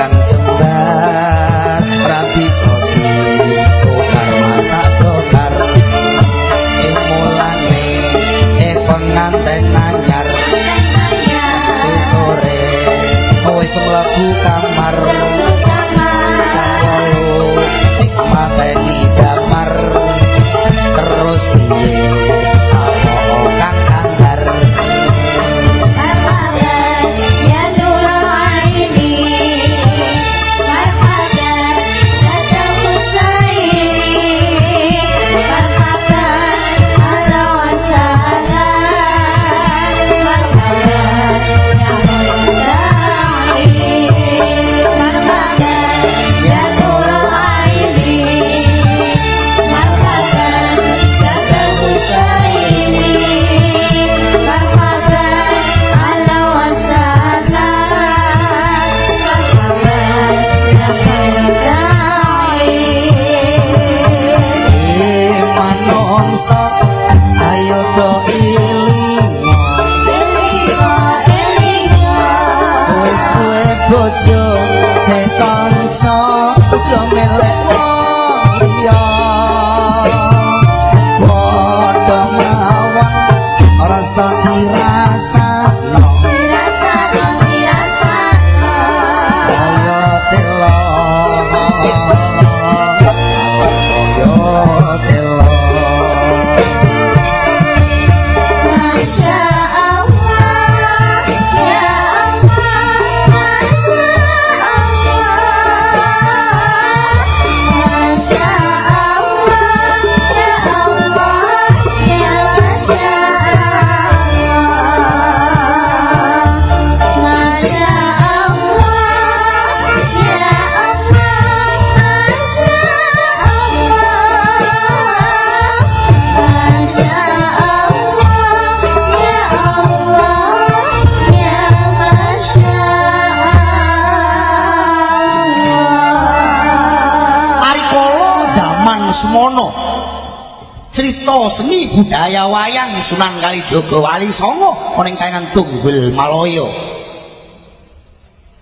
seni budaya wayang Sunan Kalijaga Wali Songo ana ing kayangan Tunggul Malaya.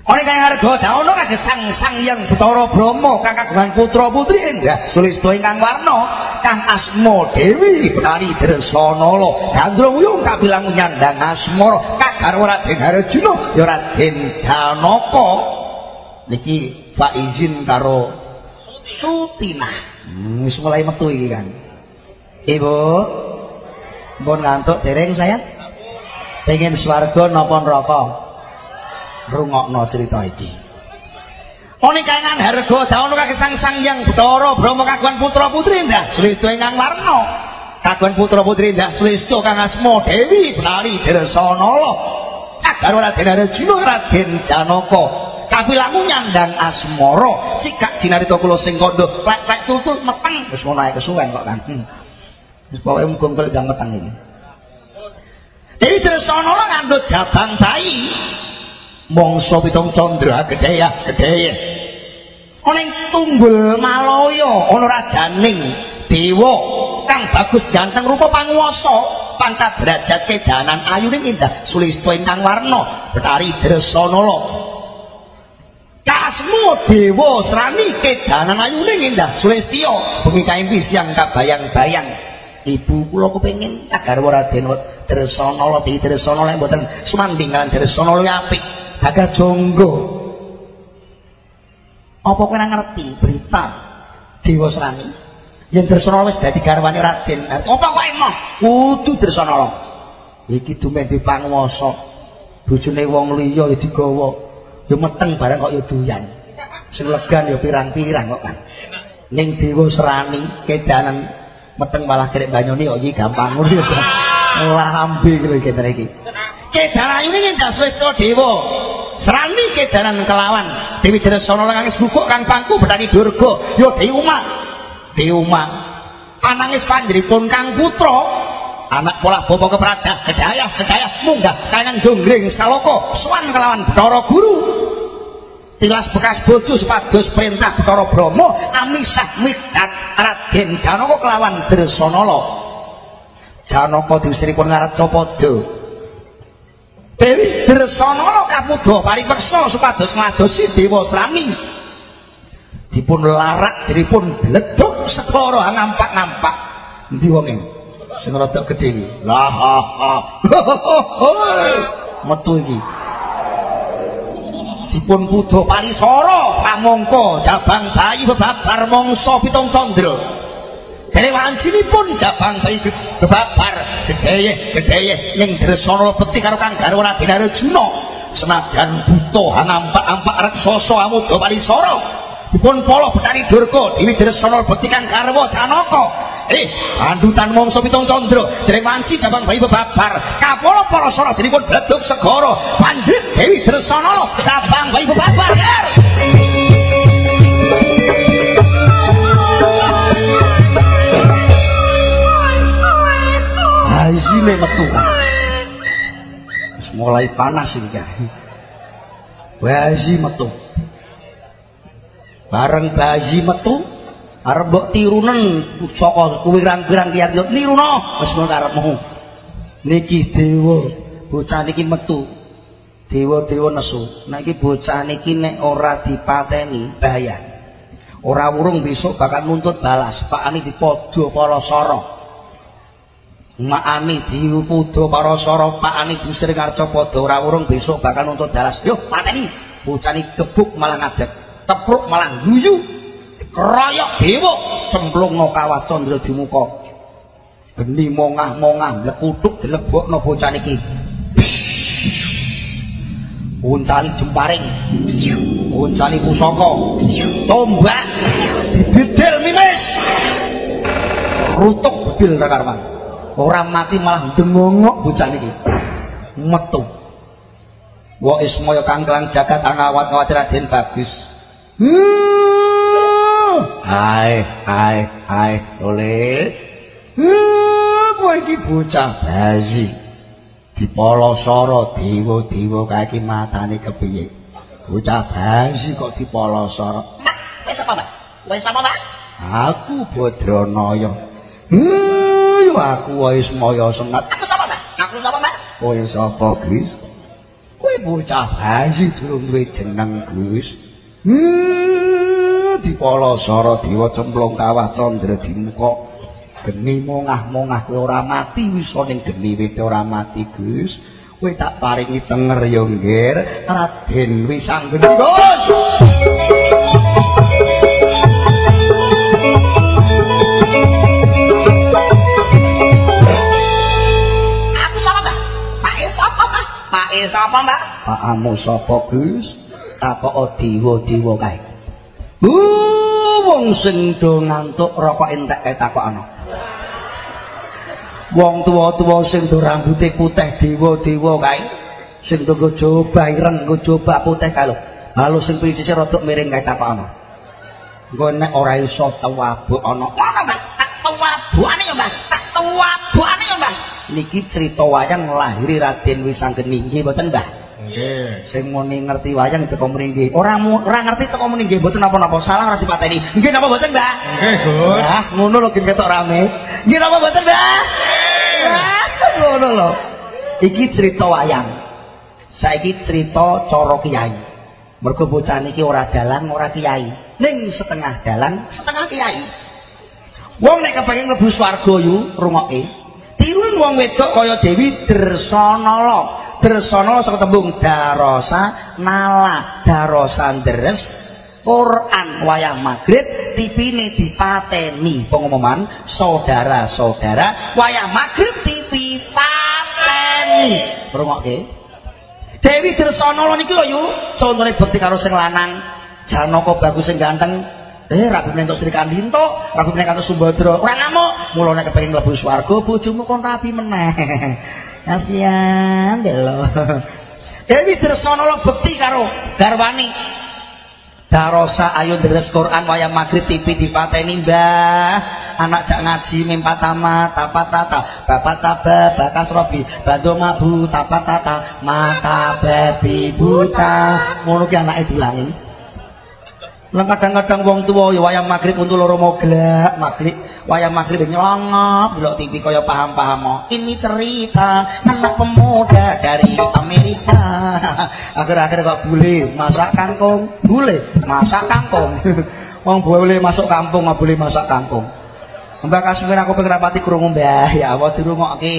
Ana ing kayangan Arga Dawana kagem Sang Sang Hyang Bathara Brahma kang kagungan putra putri enggak sulista ingkang warna kang asma Dewi Betari Dresanala. Gandrung yung kabilang nyandang asmara kagarwa Raden Harjuna ya Raden Janaka. Niki izin karo Sutina. Hmm, wis mulai metu iki kan. Ibu, Mbon ngantuk dereng sayang? Pengen swarga napa neraka? Rungokno cerita iki. Oni kayangan harga daun kaki sang sang yang Bathara Brahma kagungan putra putri ndak sulista ingkang warna. Kagungan putra putri ndak sulista kang asma Dewi Benali Dresanala. Kagaro Raden Arjuna Raden Janaka. Kapilangu nyandang asmara, cikak jinarita kula sing kandha plek-plek tutut meteng wis ngono ae kesuwen kok kan. Wis pokoke muga golek gang meteng iki. Dewi Dresanala ngandhut jabang bayi. Mongso pitung candra gedhe gedhe. Ana ing Tunggul Malaya ana rajaning dewa kang bagus ganteng rupa panguwasa pangkat derajat kedanan ayuning indah sulista ingkang warna Betari Dresanala. Kasmu dewa srani kedanan ayuning indah sulistya bengi kaimpi siang kabayang-bayang ibu kula kepengin agar Raden Dresanala di Dresanala mboten sumanding kalian Dresanala apik. Gagas jonggo. Apa kowe ngerti berita dewa srani yen Dresanala wis dadi garwane Raden. Apa kowe emoh? Kudu Dresanala iki dumedi panguwasa. Bojone wong liya ya digawa. Ya meteng bareng kok ya doyan. Sing legan ya pirang-pirang kok kan ning dewa serani kedanan meteng malah kerek banyoni kok iki gampang. Ngono ya lambe iki lho kene iki kedanan ini ngendak swesta dewa. Serani kedanan kelawan. Dewi Dresana kang guguk kang pangku betani durga. Ya Dewi Uma Dewi Uma anangis panjenipun kang putra. Anak pola bapa keprada gedayah gedayah munggah kangen jonggring saloko swan kelawan Bathara Guru tilas bekas bojo supados perintah Bathara Brahma amisah midat Raden Janaka kelawan Dresanala Janaka diusiripun ngareca padha Dewi Dresanala kapudha paripeksa supados ngladosi dewa srami. Dipun larak diripun bleduk segara nampak-nampak endi wonge sing rada gedhe lah ha ha. Metu iki dipun pudo palisara pamangka jabang bayi bebabar mangsa pitung candra. Dene wancinipun jabang bayi bebabar gedhe gedhe ning Dresana beti karo Kang Garwa Raden Arjuna. Senajan buta hanampak-ampak raksasa amuda palisara dipun polo betari durga Dewi Dresana beti Kang Garwa Janaka eh andutan mangsa pitung candra dereng wanci jabang bayi bebabar. Kapolo para sara dipun bleduk segara. Pandhit Dewi Dresana jabang bayi bebabar. Haisine metu. Mulai panas iki. Bayi metu. Bareng bayi metu arep mbok tirunen saka kuwirang-wirang kiyat niruna wis ngono karepmu niki dewa bocah niki metu. Dewa-dewa nesu. Nek iki bocah niki nek ora dipateni bahaya. Ora wurung besok bakal nuntut balas. Pakane dipadha para sara. Maani diupudo para sara pakane diusir ngarca padha. Ora wurung besok bakal nuntut balas. Yo pateni. Bocah niki gebuk malah ngadeg tepruk malah guyu keroyok dewa. Cemplungno kawah candra di muka geni mongah-mongah mlekutuk dilebokno bocah niki. Uncali jemparing. Uncali pusaka. Tombak. Dibedel mimis. Rutuk bedil rakarman orang mati malah dengongok bocah niki. Metu. Wa ismaya kangklang jagat angawat ngawat Bagus hai hai hai oleh kowe iki bocah bazi. Dipolosoro dewa-dewa kae iki matane kepiye? Bocah basi kok dipolosoro wis apa Mbak wis apa Mbak aku Badranaya. Hmm aku wis moyo sengat aku sapa Mbak aku sapa Mbak kowe sapa Gus? Kowe bocah basi durung duwe jeneng Gus. Hmm dipolosoro dewa cemplung kawah candra di muka geni mongah-mongah kowe ora mati wisa ning geni wite ora mati Gus. Kowe tak paringi tenger yo nggir Raden Wisanggeni Gus aku sapa Mbak? Pak E sapa Mbak? Pak E sapa Mbak? Pak Amu sapa Gus? Takok diwa-diwa kae Wong sing do ngantuk rokok entek kae takokno. wong tuwa-tuwa sing do rambuté putih dewa-dewa kae sing do coba ireng coba putih kae lho. Halo sing pincise rada miring kae takokno engko nek ora iso tawabuk ana ngono Mbak tak tuwabukane yo Mbak tak tuwabukane yo Mbak niki cerita wayang lahir Raden Wisanggeni nggih mboten Mbah Nggih. sing muni ngerti wayang teko mriki ora ora ngerti teko mriki mboten napa-napa salah ora dipateni nggih napa mboten Mbah Nggih, Gus. Ah, ngono lho ketok rame. Nggih napa mboten, Mbah? Ah, ngono lho. Iki cerita wayang. Saiki cerita cara kiai. Mergo bocah niki ora dalang, ora kiai. Ning setengah dalang, setengah kiai. Wong nek kepengin mlebu swarga yu, rungokke. Tirun wong wedok kaya Dewi Dersanala. Dersanala saka tembung darosa nala, darosa deres Quran wayah maghrib TV-ne dipateni pengumuman saudara-saudara wayah maghrib TV pateni rungokke Dewi Dersanala niki lho yu. Contone karo sing lanang. Janaka bagus sing ganteng. Eh rabi mentok Sri Kandinto rabi mentok Sumbadra ora ngamuk. Mula nek kepengin mlebu swarga bojomu kon rabi meneh kasihan lho Dewi Dersanala bekti karo garwane Darosa ayo deres Quran wayang maghrib TV dipateni mbah. Anak jak ngaji mimpat tamat tapat tata bapak taba bakas robi. Bantu mabu tapat tata mata babi buta. Ngono ki anake dilangi Lah kadang-kadang wong tuwa ya wayang maghrib untuk loro moglak maghrib wayang maghrib nyelongop delok TV kaya paham-paham. Ini cerita anak pemuda dari Amerika. Akhir-akhir kok bule masak kangkung. Bule masak kangkung. Wong boleh masuk kampung nggak boleh masak kangkung Mbak Kasmir aku pengen rapati krungu Mbah. Ya apa dirungokke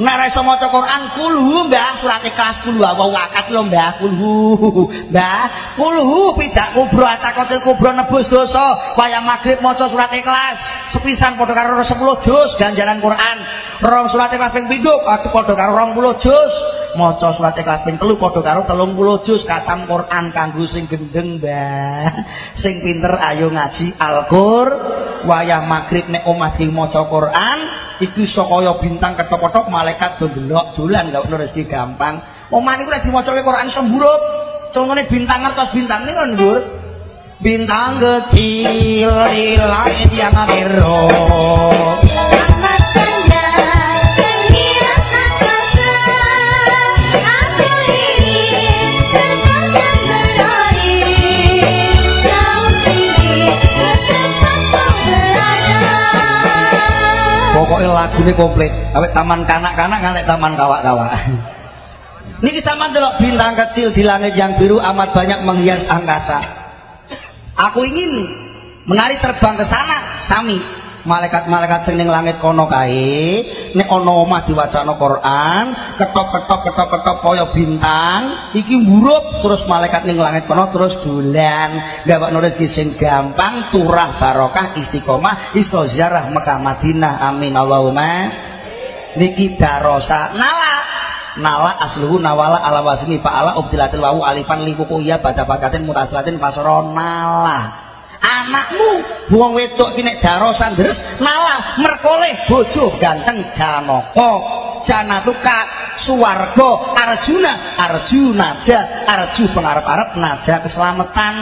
Nek ora iso maca Quran kulhu Mbah surat ikhlas kulhu apa wakat lho Mbah kulhu. Mbah kulhu pidak kubro atakotil kubro nebus dosa. Wayah maghrib maca surat ikhlas sepisan padha karo 10 juz ganjaran Quran. Rong surat ikhlas ping aku padha karo 20 juz maca surat ikhlas ping telu padha karo 30 juz katam Quran kanggo sing gendeng Mbah. Sing pinter ayo ngaji Al-Qur. Wayah maghrib nek omah di maca Quran iku kaya bintang ketok-ketok malaikat do ndelok dolan gak ono rezeki gampang. Omah niku nek dimacake Quran semburut contohnya bintang ngertos bintang niku lho bintang kecil di yang biru lagune komplit. Awet taman kanak-kanak ngantek taman kawak-kawak. Niki sama delok bintang kecil di langit yang biru amat banyak menghias angkasa. Aku ingin menari terbang ke sana, sami. Malaikat-malaikat sing ning langit kono kae, nek ana omah diwacana Quran, ketok-ketok ketok-ketok kaya bintang, iki mburup terus malaikat ning langit kono terus dolan. Gawakno rezeki sing gampang, turah barokah istiqomah iso ziarah Mekah Madinah. Amin Allahumma. Niki darosa nala nala asluhu nawala ala wasni fa'ala ubdilatil wawu alifan li iya pada pakatin mutasilatin fasara nala anakmu. Wong wedok nek darosan deres nala merkoleh bojo ganteng janaka. Janatuka suwarga arjuna. Arjuna ja arju pengarep-arep naja keselamatan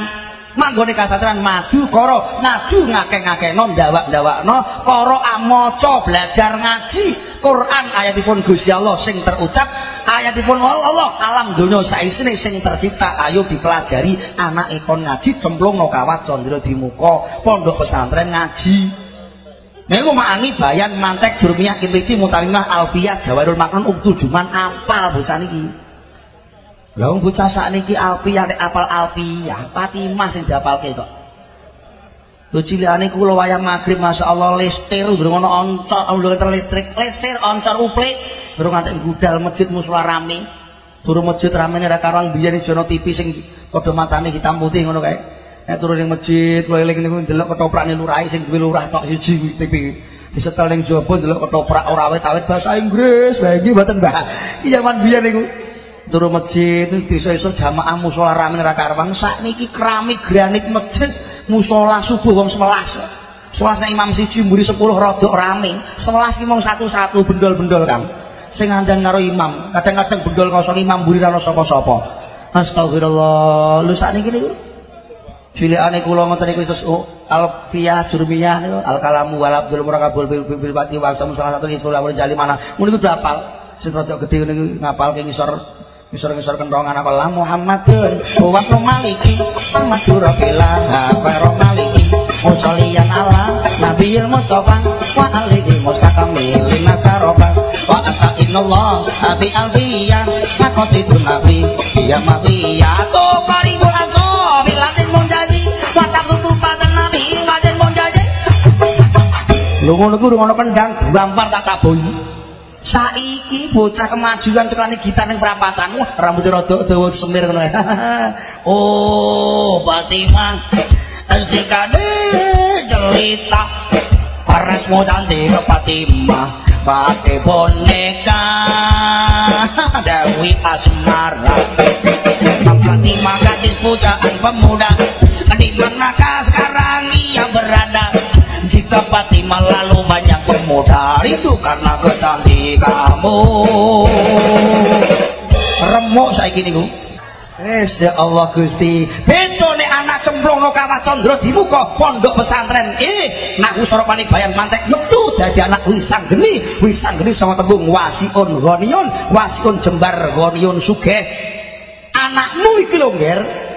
manggone kasatran maju karo ngaju ngakeh-ngakehno ndawak-ndawakno karo amaca belajar ngaji. Quran ayatipun Gusti Allah sing terucap ayatipun Allah alam donya saisine sing tercipta. Ayo dipelajari anak kon ngaji cemplungno kawat condro di muka pondok pesantren ngaji. Nego makani bayan mantek jurmiyah kimriti mutalimah alfiyah jawarul maknun uktujuman apal bocah niki Lah wong bocah sakniki Alpiyah nek apal Alpiyah, Fatimah sing diapalke kok. Lho cilikane kula wayah magrib masyaallah listir durung ana oncor, durung listrik, listir oncor uplik, durung nganti gudal masjid musala rame. Durung masjid ramene ra karang biyen jono TV sing padha matane hitam putih ngono kae. Nek turun ning masjid, kula eling niku ndelok ketoprakne lurah sing duwe lurah tok siji TV. Disetel ning jaba ndelok ketoprak ora awet-awet bahasa Inggris. Lah iki mboten, Mbah. Iki zaman biyen niku. Turu masjid desa-desa jamaah musala rame ra karwang sakniki keramik granit masjid musala subuh wong 11 11 nek imam siji mburi 10 rodok rame. 11 ki satu-satu bendol-bendol Kang. Sing ngandang karo imam. Kadang-kadang bendol kosong imam mburi ra sapa-sapa. Astagfirullah. Lu sakniki niku? Cilikane kula ngoten niku Yesus oh, alfiyah jurmiyah niku al kalamu wal abdul murakabul bil bil bati wa salah satu isul awal jali mana ngono niku hafal sing rada gedhe niku ngapalke ngisor Ngisor-ngisor kentongan apa lah Muhammadun Wa maliki Muhammadu Rabbila Fero maliki Musoliyan ala Nabiil Mustafa Wa alihi mustakamilin nasarofa Wa asa'inallah Abi albiya Makosidu nabi Iya mabiyah Tuh paribun aso Bilatin munjazi Watak tutupan nabi Watin munjazi Lu ngono ku ngono kendang gampar tak kaboi saiki bocah kemajuan tekani gitar ning perapatan. Wah rambutnya rada dawa semir ngono oh Fatimah sikane jelita. Paras cantik Fatimah pakai boneka. Dewi Asmara. Fatimah gadis pujaan pemuda. Di manakah sekarang ia berada Fatimah lalu banyak pemuda itu karena kecantikanmu. Remuk saya gini ku Insya Allah Gusti. Beto nih anak cemplung no kawah condro di muka pondok pesantren. Eh nak usoro panik bayan mantek Metu jadi anak wisang geni Wisang geni sama tembung wasiun gonion Wasiun jembar gonion sugeh Anakmu iki longger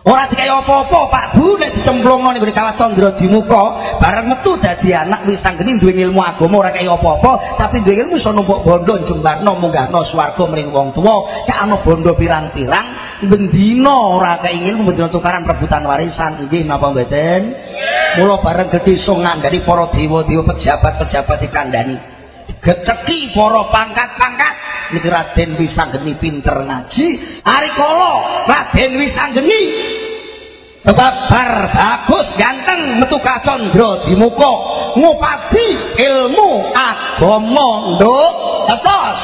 Ora dikai apa-apa Pak Bu nek dicemplungno ning kawat candra di muka bareng metu dadi anak wis sanggeni duwe ilmu agama ora kaya apa-apa tapi duwe ilmu iso numpuk bondo jembarno munggahno swarga mring wong tuwa ana bondo pirang-pirang bendina ora keingin bendina tukaran rebutan warisan. Nggih napa mboten? Mula bareng gedhe iso ngandani para dewa-dewa pejabat-pejabat dikandani geceki para pangkat-pangkat. Niki Raden Wisanggeni pinter ngaji. Ari kala Raden Wisanggeni babar bagus ganteng metu kacandra di muka. Ngupadi ilmu agama nduk. Terus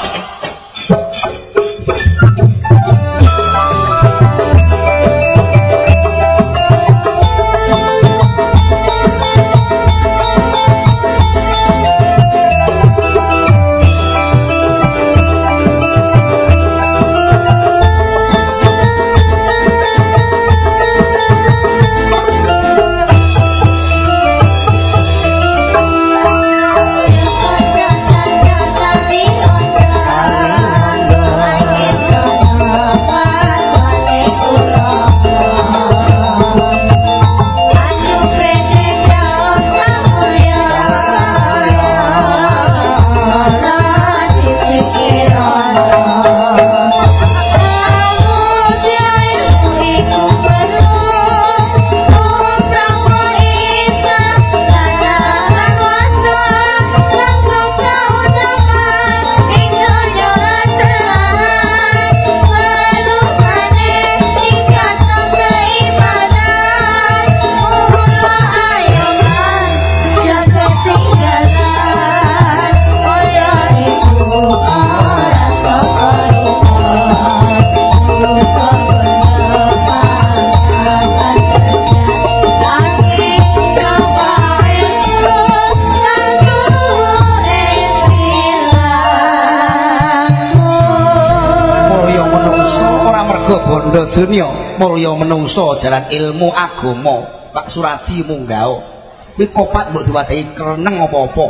mulya menungso jalan ilmu agama Pak Surati munggah kuwi kopat mbok diwadahi kreneng apa-apa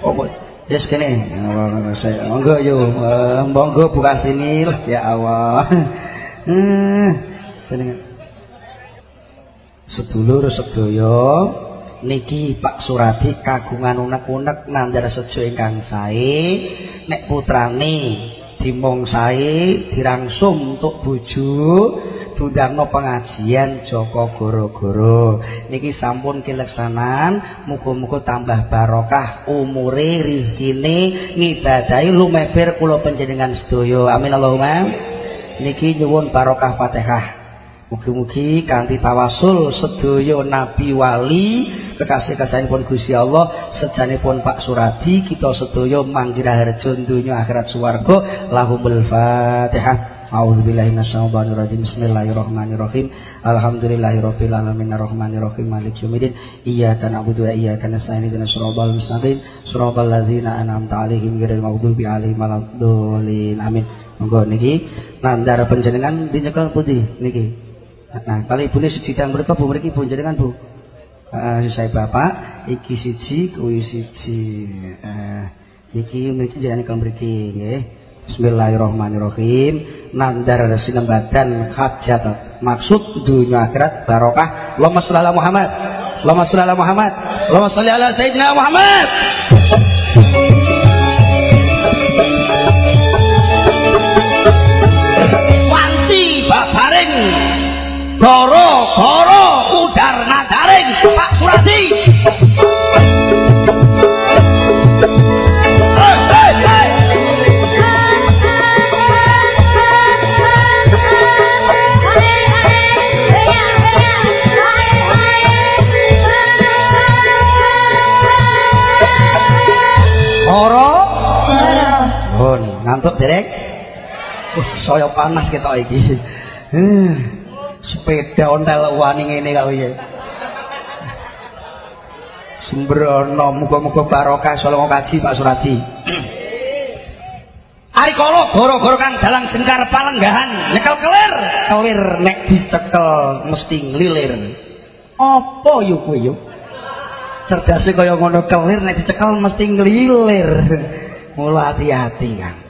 apa Yes kene. Monggo yo. Eh, Monggo buka sini ya Allah. Hmm. Sedulur sedaya niki Pak Surati kagungan unek-unek nandhar sejo ingkang sae nek putrane dimong sae dirangsung untuk bojo dundangno pengajian Joko Goro-goro. Niki sampun kileksanan muga-muga tambah barokah umure rezekine ngibadahi lumeber kula panjenengan sedaya. Amin Allahumma niki nyuwun barokah Fatihah. Mugi-mugi kanthi tawasul sedaya nabi wali kekasih kasihipun Gusti Allah sejanipun Pak Suradi kita sedaya manggira harja donya akhirat swarga lahumul Fatihah A'udzubillahi minasyaitonir rajim. Bismillahirrahmanirrahim. Alhamdulillahirabbil alamin arrahmanirrahim maliki yaumiddin. Iyyaka na'budu wa iyyaka nasta'in ihdinas siratal mustaqim. Siratal ladzina an'amta 'alaihim ghairil maghdubi alaihim waladdallin. Amin. Monggo niki nandar panjenengan dinyekel putih niki. Nah, kalau ibune tang mriku Bu mriki Bu jenengan Bu. Heeh, saya Bapak, iki siji kuwi siji. Eh, iki mriki jenengan kalau mriki nggih. Bismillahirrahmanirrahim. Nandar sinembadan hajat maksud dunia akhirat barokah. Allahumma sholli Muhammad. Allahumma sholli Muhammad. Allahumma sholli ala Sayyidina Muhammad. Wanci babaring Goro-goro udar nadaring Pak Surati. Saya panas kita iki. Hmm, sepeda ontel wani ngene kok piye. Sembrono muga-muga barokah salonga kaji Pak Surati. Ari kala gara-gara kang dalang jengkar palenggahan nyekel kelir, kelir nek dicekel mesti nglilir. Apa yo kowe yo? Cerdase kaya ngono kelir nek dicekel mesti nglilir. Mula hati-hati kan.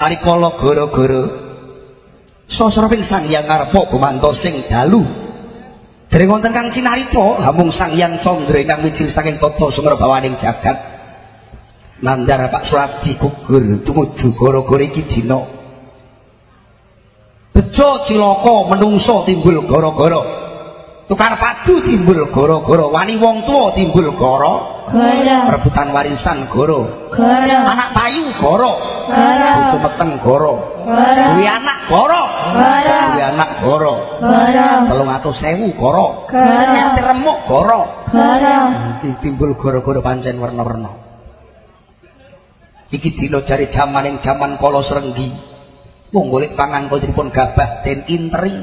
Ari kala gara-gara sasra ping Sang Hyang Ngarpa gumanto sing dalu. Dereng wonten kang cinarita hamung Sang Hyang Candra ingkang wijil saking tata sumrebawaning jagat. Nandar Pak Surati gugur tumuju gara-gara iki dina. Bejo cilaka menungso timbul gara-gara. Tukar padu timbul gara-gara, wani wong tuwa timbul gara. Gara, Rebutan warisan gara. gara, Anak payu gara. gara, Bojo meteng gara. gara, Duwe anak gara. gara, Duwe anak Telung atus sewu gara. gara, Ati remuk gara, Nanti timbul gara-gara pancen warna-warna. Iki dina jari jamaning jaman kala srenggi. Wong golek pangan kodripun gabah den interi.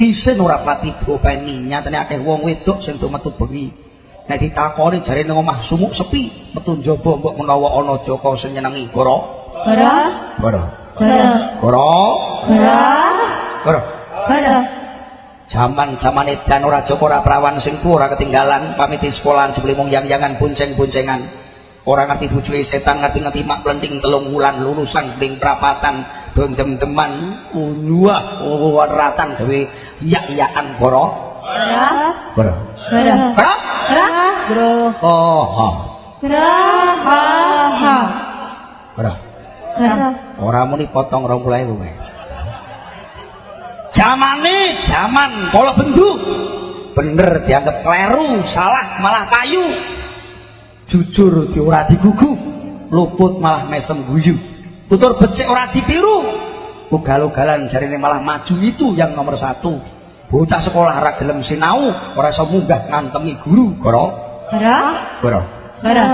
Isin ora pati dopeni nyatane akeh wong wedok sing do metu bengi. Nek ditakoni jare nang omah sumuk sepi, metu njaba mbok menawa ana Joko sing nyenengi gara. gara, Gara. gara, Gara. gara, Gara. gara, Jaman-jaman edan ora Joko ora prawan sing tuwa ora ketinggalan pamiti sekolahan jebule mung yang-yangan bonceng-boncengan. Ora ngerti bojone setan ngerti-ngerti mak plenting telung wulan lulusan bling prapatan dondem-deman unyuah weratan gawe yak-yakan gara. gara, Gara, Ora muni potong 20.000 kowe. Jamane jaman kala bendu. Bener dianggap kleru, salah malah payu. Jujur di ora digugu, luput malah mesem guyu. Tutur becik ora ditiru. Ugal-ugalan jarine malah maju itu yang nomor satu. Bocah sekolah ora gelem sinau, ora iso munggah ngantemi guru, gara. gara, Gara. gara,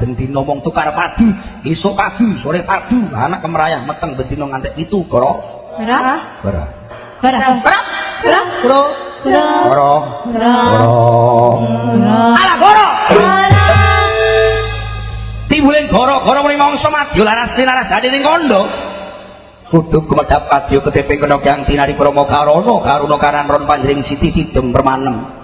bendino mong tukar padu esuk padu sore padu anak kemerayah meteng bendino ngantek itu gara gara, gara gara, gara, gara, gara gara, gara gara, gara ala gara gara, timbuling gara gara muni mangsa madya laras laras dadi ning kondo kudu gumedhap kadya ketepe kena kyang tinari krama karana karuna karan ron panjring siti tidem permanem.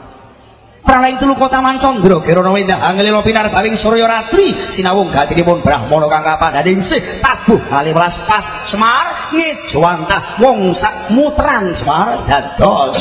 Pralaing telu kota Mancandra kirana wendah angelila pinar bawing Surya Ratri sinawung gatinipun Brahmana kang kapadhaning sih. Tabuh kali welas pas Semar ngejwantah wong sak mutran Semar dados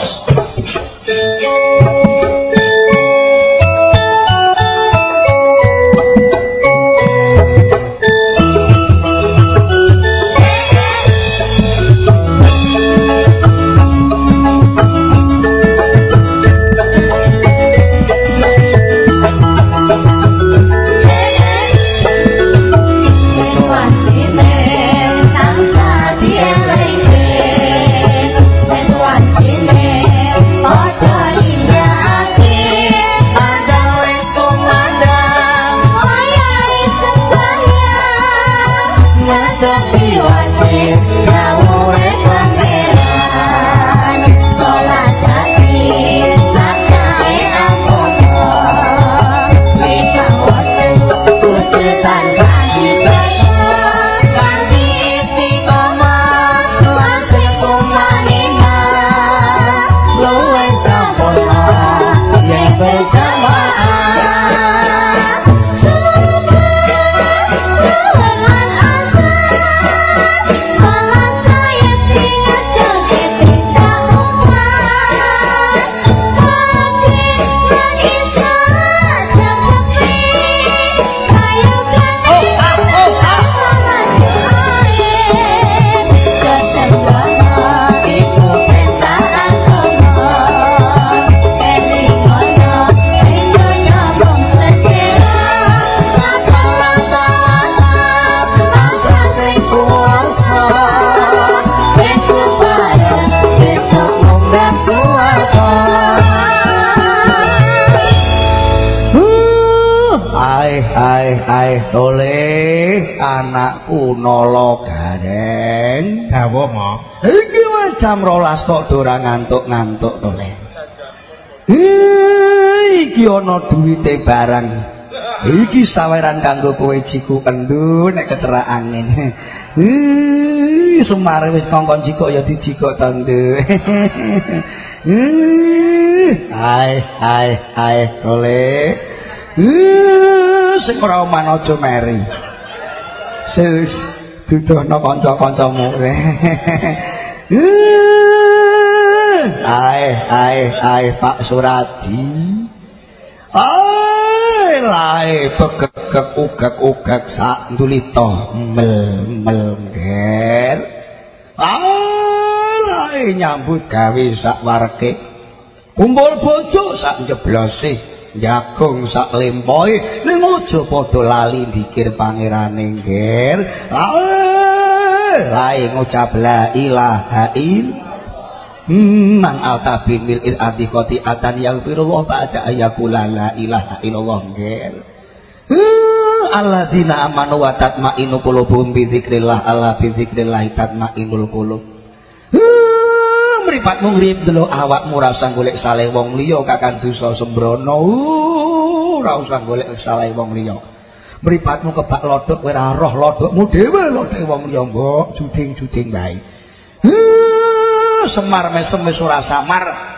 jam 12 kok ora ngantuk-ngantuk to le? Iki ana duwite barang. Iki saweran kanggo kowe jiku kendu nek keterak angin. Semare wis kongkon jikok ya dijikok to ndu. Hai hai hai tole sing ora oman aja meri. Sis dudono kanca-kancamu. Ae, ae, ae Pak Suradi. Ae, lae begegek ugek-ugek sak ndulita mel-mel nger. Ae, lae nyambut gawe sak warke. Kumpul bojo sak njeblosi. jagung sak lempoe ning aja padha lali dikir pangerane ngger lae ngucap la ilaha il hmm, man altabi mil il adikoti atan yang firullah ba'da ayakula la ilaha illallah ngger alladzina amanu wa tatma'inu qulubuhum bi dzikrillah alla bi dzikrillah tatma'inul qulub. Mripatmu ngrip delok awakmu rasa golek saleh wong liya kakang dosa sembrono. Ora usah golek saleh wong liya. Mripatmu kebak lodok ora roh lodokmu dhewe lodok wong liya mbok juding-juding bae semar mesem wis ora samar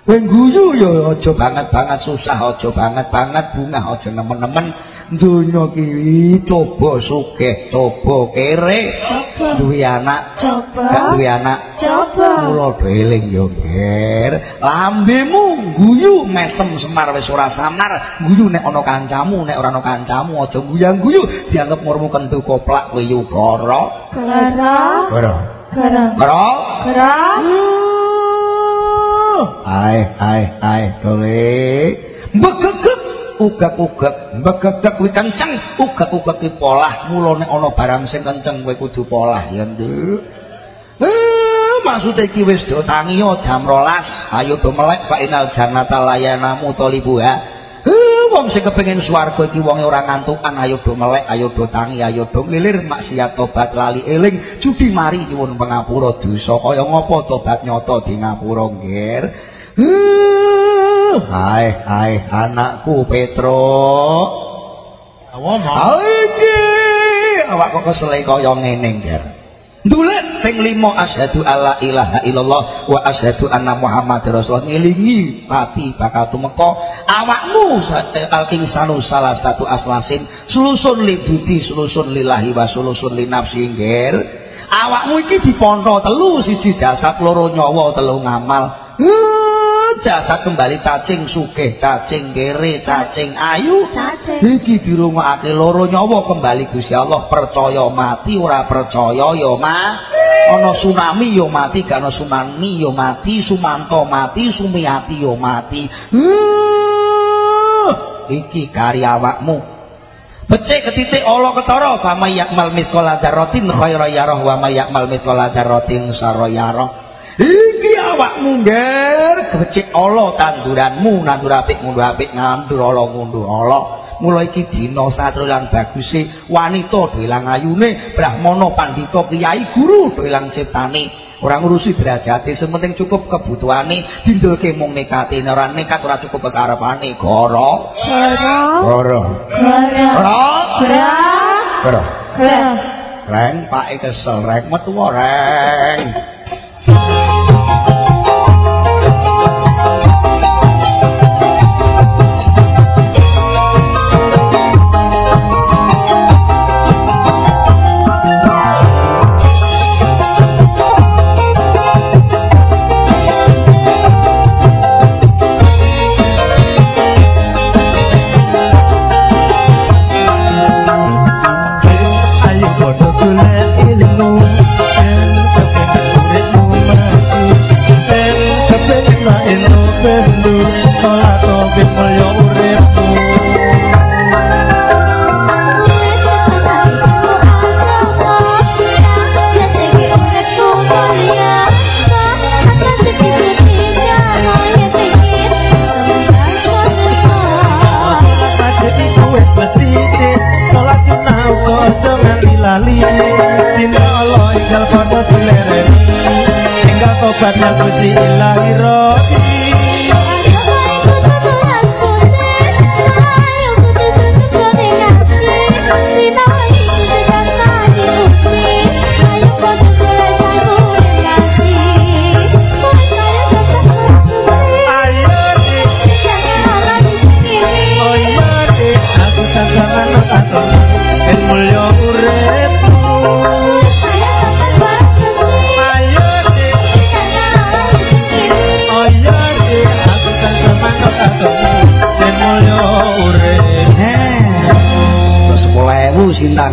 Kowe guyu ya aja banget-banget susah, aja banget-banget bungah, aja nemen-nemen. Donya ki coba sugih, coba kere. Duwe anak, coba. Gak duwe anak, coba. Mula eling ya, Ger. Lambemu guyu mesem semar wis ora samar. Guyu nek ana kancamu, nek ora ana kancamu aja guyang-guyu. Dianggep murmu kentu koplak kowe yu kara. Kara. Kara. Kara. Ae ae ae dole. Mbegegek ugak-ugak, mbegegek kuwi kenceng, ugak-ugak ki polah. Mula nek ana barang sing kenceng kowe kudu polah ya, Nduk. Eh, maksude iki wis do tangi jam 12. Ayo do melek fa inal jannata layanamu talibuha. Wong sing kepengin swarga iki wonge ora ngantukan ayo do melek ayo do tangi ayo do lilir maksiat tobat lali eling. Judi mari nyuwun pangapura dosa kaya ngopo tobat nyoto di ngapura nggir hai hai anakku petro. Awak kok kesele kaya ngene nggir Ndulit ping 5 asyhadu alla ilaha illallah wa asyhadu anna Muhammad Rasulullah. Ngelingi pati bakal tumeka. Awakmu al insanu salah satu aslasin. Sulusun li budi sulusun lillahi wa sulusun li nafsi nggir awakmu iki dipontho telu siji jasad loro nyawa telu ngamal jasad kembali cacing sugih cacing kere cacing ayu. Cacing. iki dirungokake loro nyawa kembali Gusti Allah. Percaya mati ora percaya ya ana tsunami ya mati. Gak ana tsunami ya mati. Sumanto mati sumiati ya mati. Huh, iki karya awakmu. Becik ketitik Allah ketara fama yakmal mithqala dzarratin khaira yarah wa may yakmal mithqala dzarratin syarra yarah. Iki awakmu ngger becik Allah tanduranmu nandur apik ngunduh apik nandur Allah ngunduh Allah mulai iki dina satrilan baguse wanita dolang ayune brahmana pandhita kiai guru dolang ciptane. Ora ngurusi derajate sementing cukup kebutuhane dindulke mung nekate nek ora nekat ora cukup kekarepane Goro. goro. Goro. goro. Goro. reng pake kesel. Reng metu reng nang Gusti Ilahi Rohi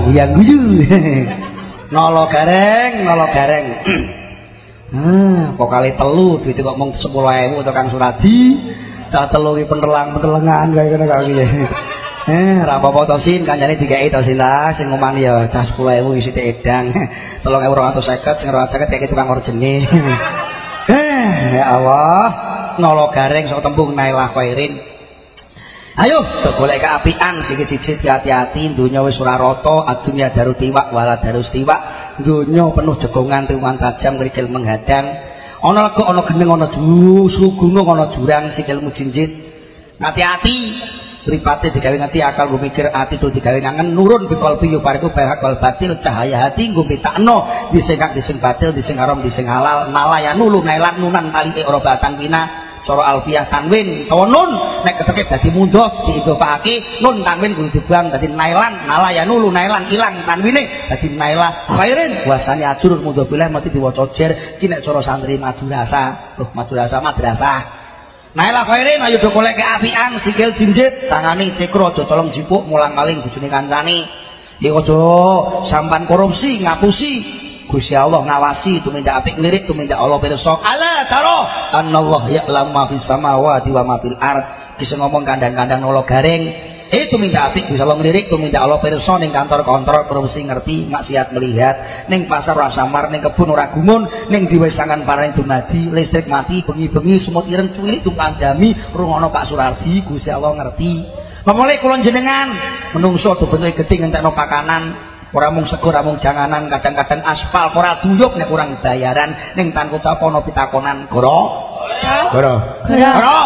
guyang guyu. nolo gareng, nolo gareng. Hmm, kok kali telu duit kok mung sepuluh ewu tukang suradi. Cah telu ki penelang pentelengan kayak ngono kok iki. Eh, ra apa-apa to sin, kancane dikeki to sin lah, sing ngomani ya cah 10.000 isi edang. 3.250 sing 250 kaya tukang orjene. Eh, ya Allah, nolo gareng sok tembung nailah khairin. Ayo. Golek keapian sing cicit hati-hati dunya wis ora rata adunya daru tiwak wala daru tiwak. Dunya penuh jegongan tiwan tajam kerikil menghadang. Ana lega ana geneng ana juru gunung ana jurang sikilmu jinjit hati-hati. Ripate digawe ngerti akal gue mikir ati itu digawe ngangen nurun bikol piyu pariku perak wal batil cahaya hati gue pitakno disengkak diseng batil diseng haram diseng halal malaya nulu nailan nunan tali ora batang pina cara alfiah tanwin. Utawa nun. Nek keteke dadi mundhof diidhofake nun tanwin kudu dibuang dadi nailan. Nala ya nulu nailan ilang tanwine. Dadi naila khairin. Wasane ajur mundhof bilih mesti diwaca jer. Ki nek cara santri madrasah. Tuh madrasah madrasah. Naila khairin ayo do golek keapian sikil jinjit. Tangane cekro aja tolong jipuk mulang maling bojone kancane. Iki aja sampan korupsi ngapusi Gusti Allah ngawasi tumindak apik lirik tumindak Allah pirsa. Ala taro. Annallah ya'lamu ma fis samawati wa ma fil ard. Bisa ngomong kandang-kandang nolo garing. Eh tumindak apik Gusti Allah ngelirik tumindak Allah pirsa ning kantor-kantor korupsi ngerti maksiat melihat. Ning pasar ora samar ning kebun ora gumun ning diwesangan pareng dumadi listrik mati bengi-bengi semut ireng cuwilik tumpandami rungono Pak Surardi Gusti Allah ngerti. Memulai kulon jenengan menungso do bentuk gedhe ngentekno pakanan ora mung sego ora mung janganan kadang-kadang aspal ora duyuk nek kurang bayaran ning tangku capono pitakonan goro Goro. Goro.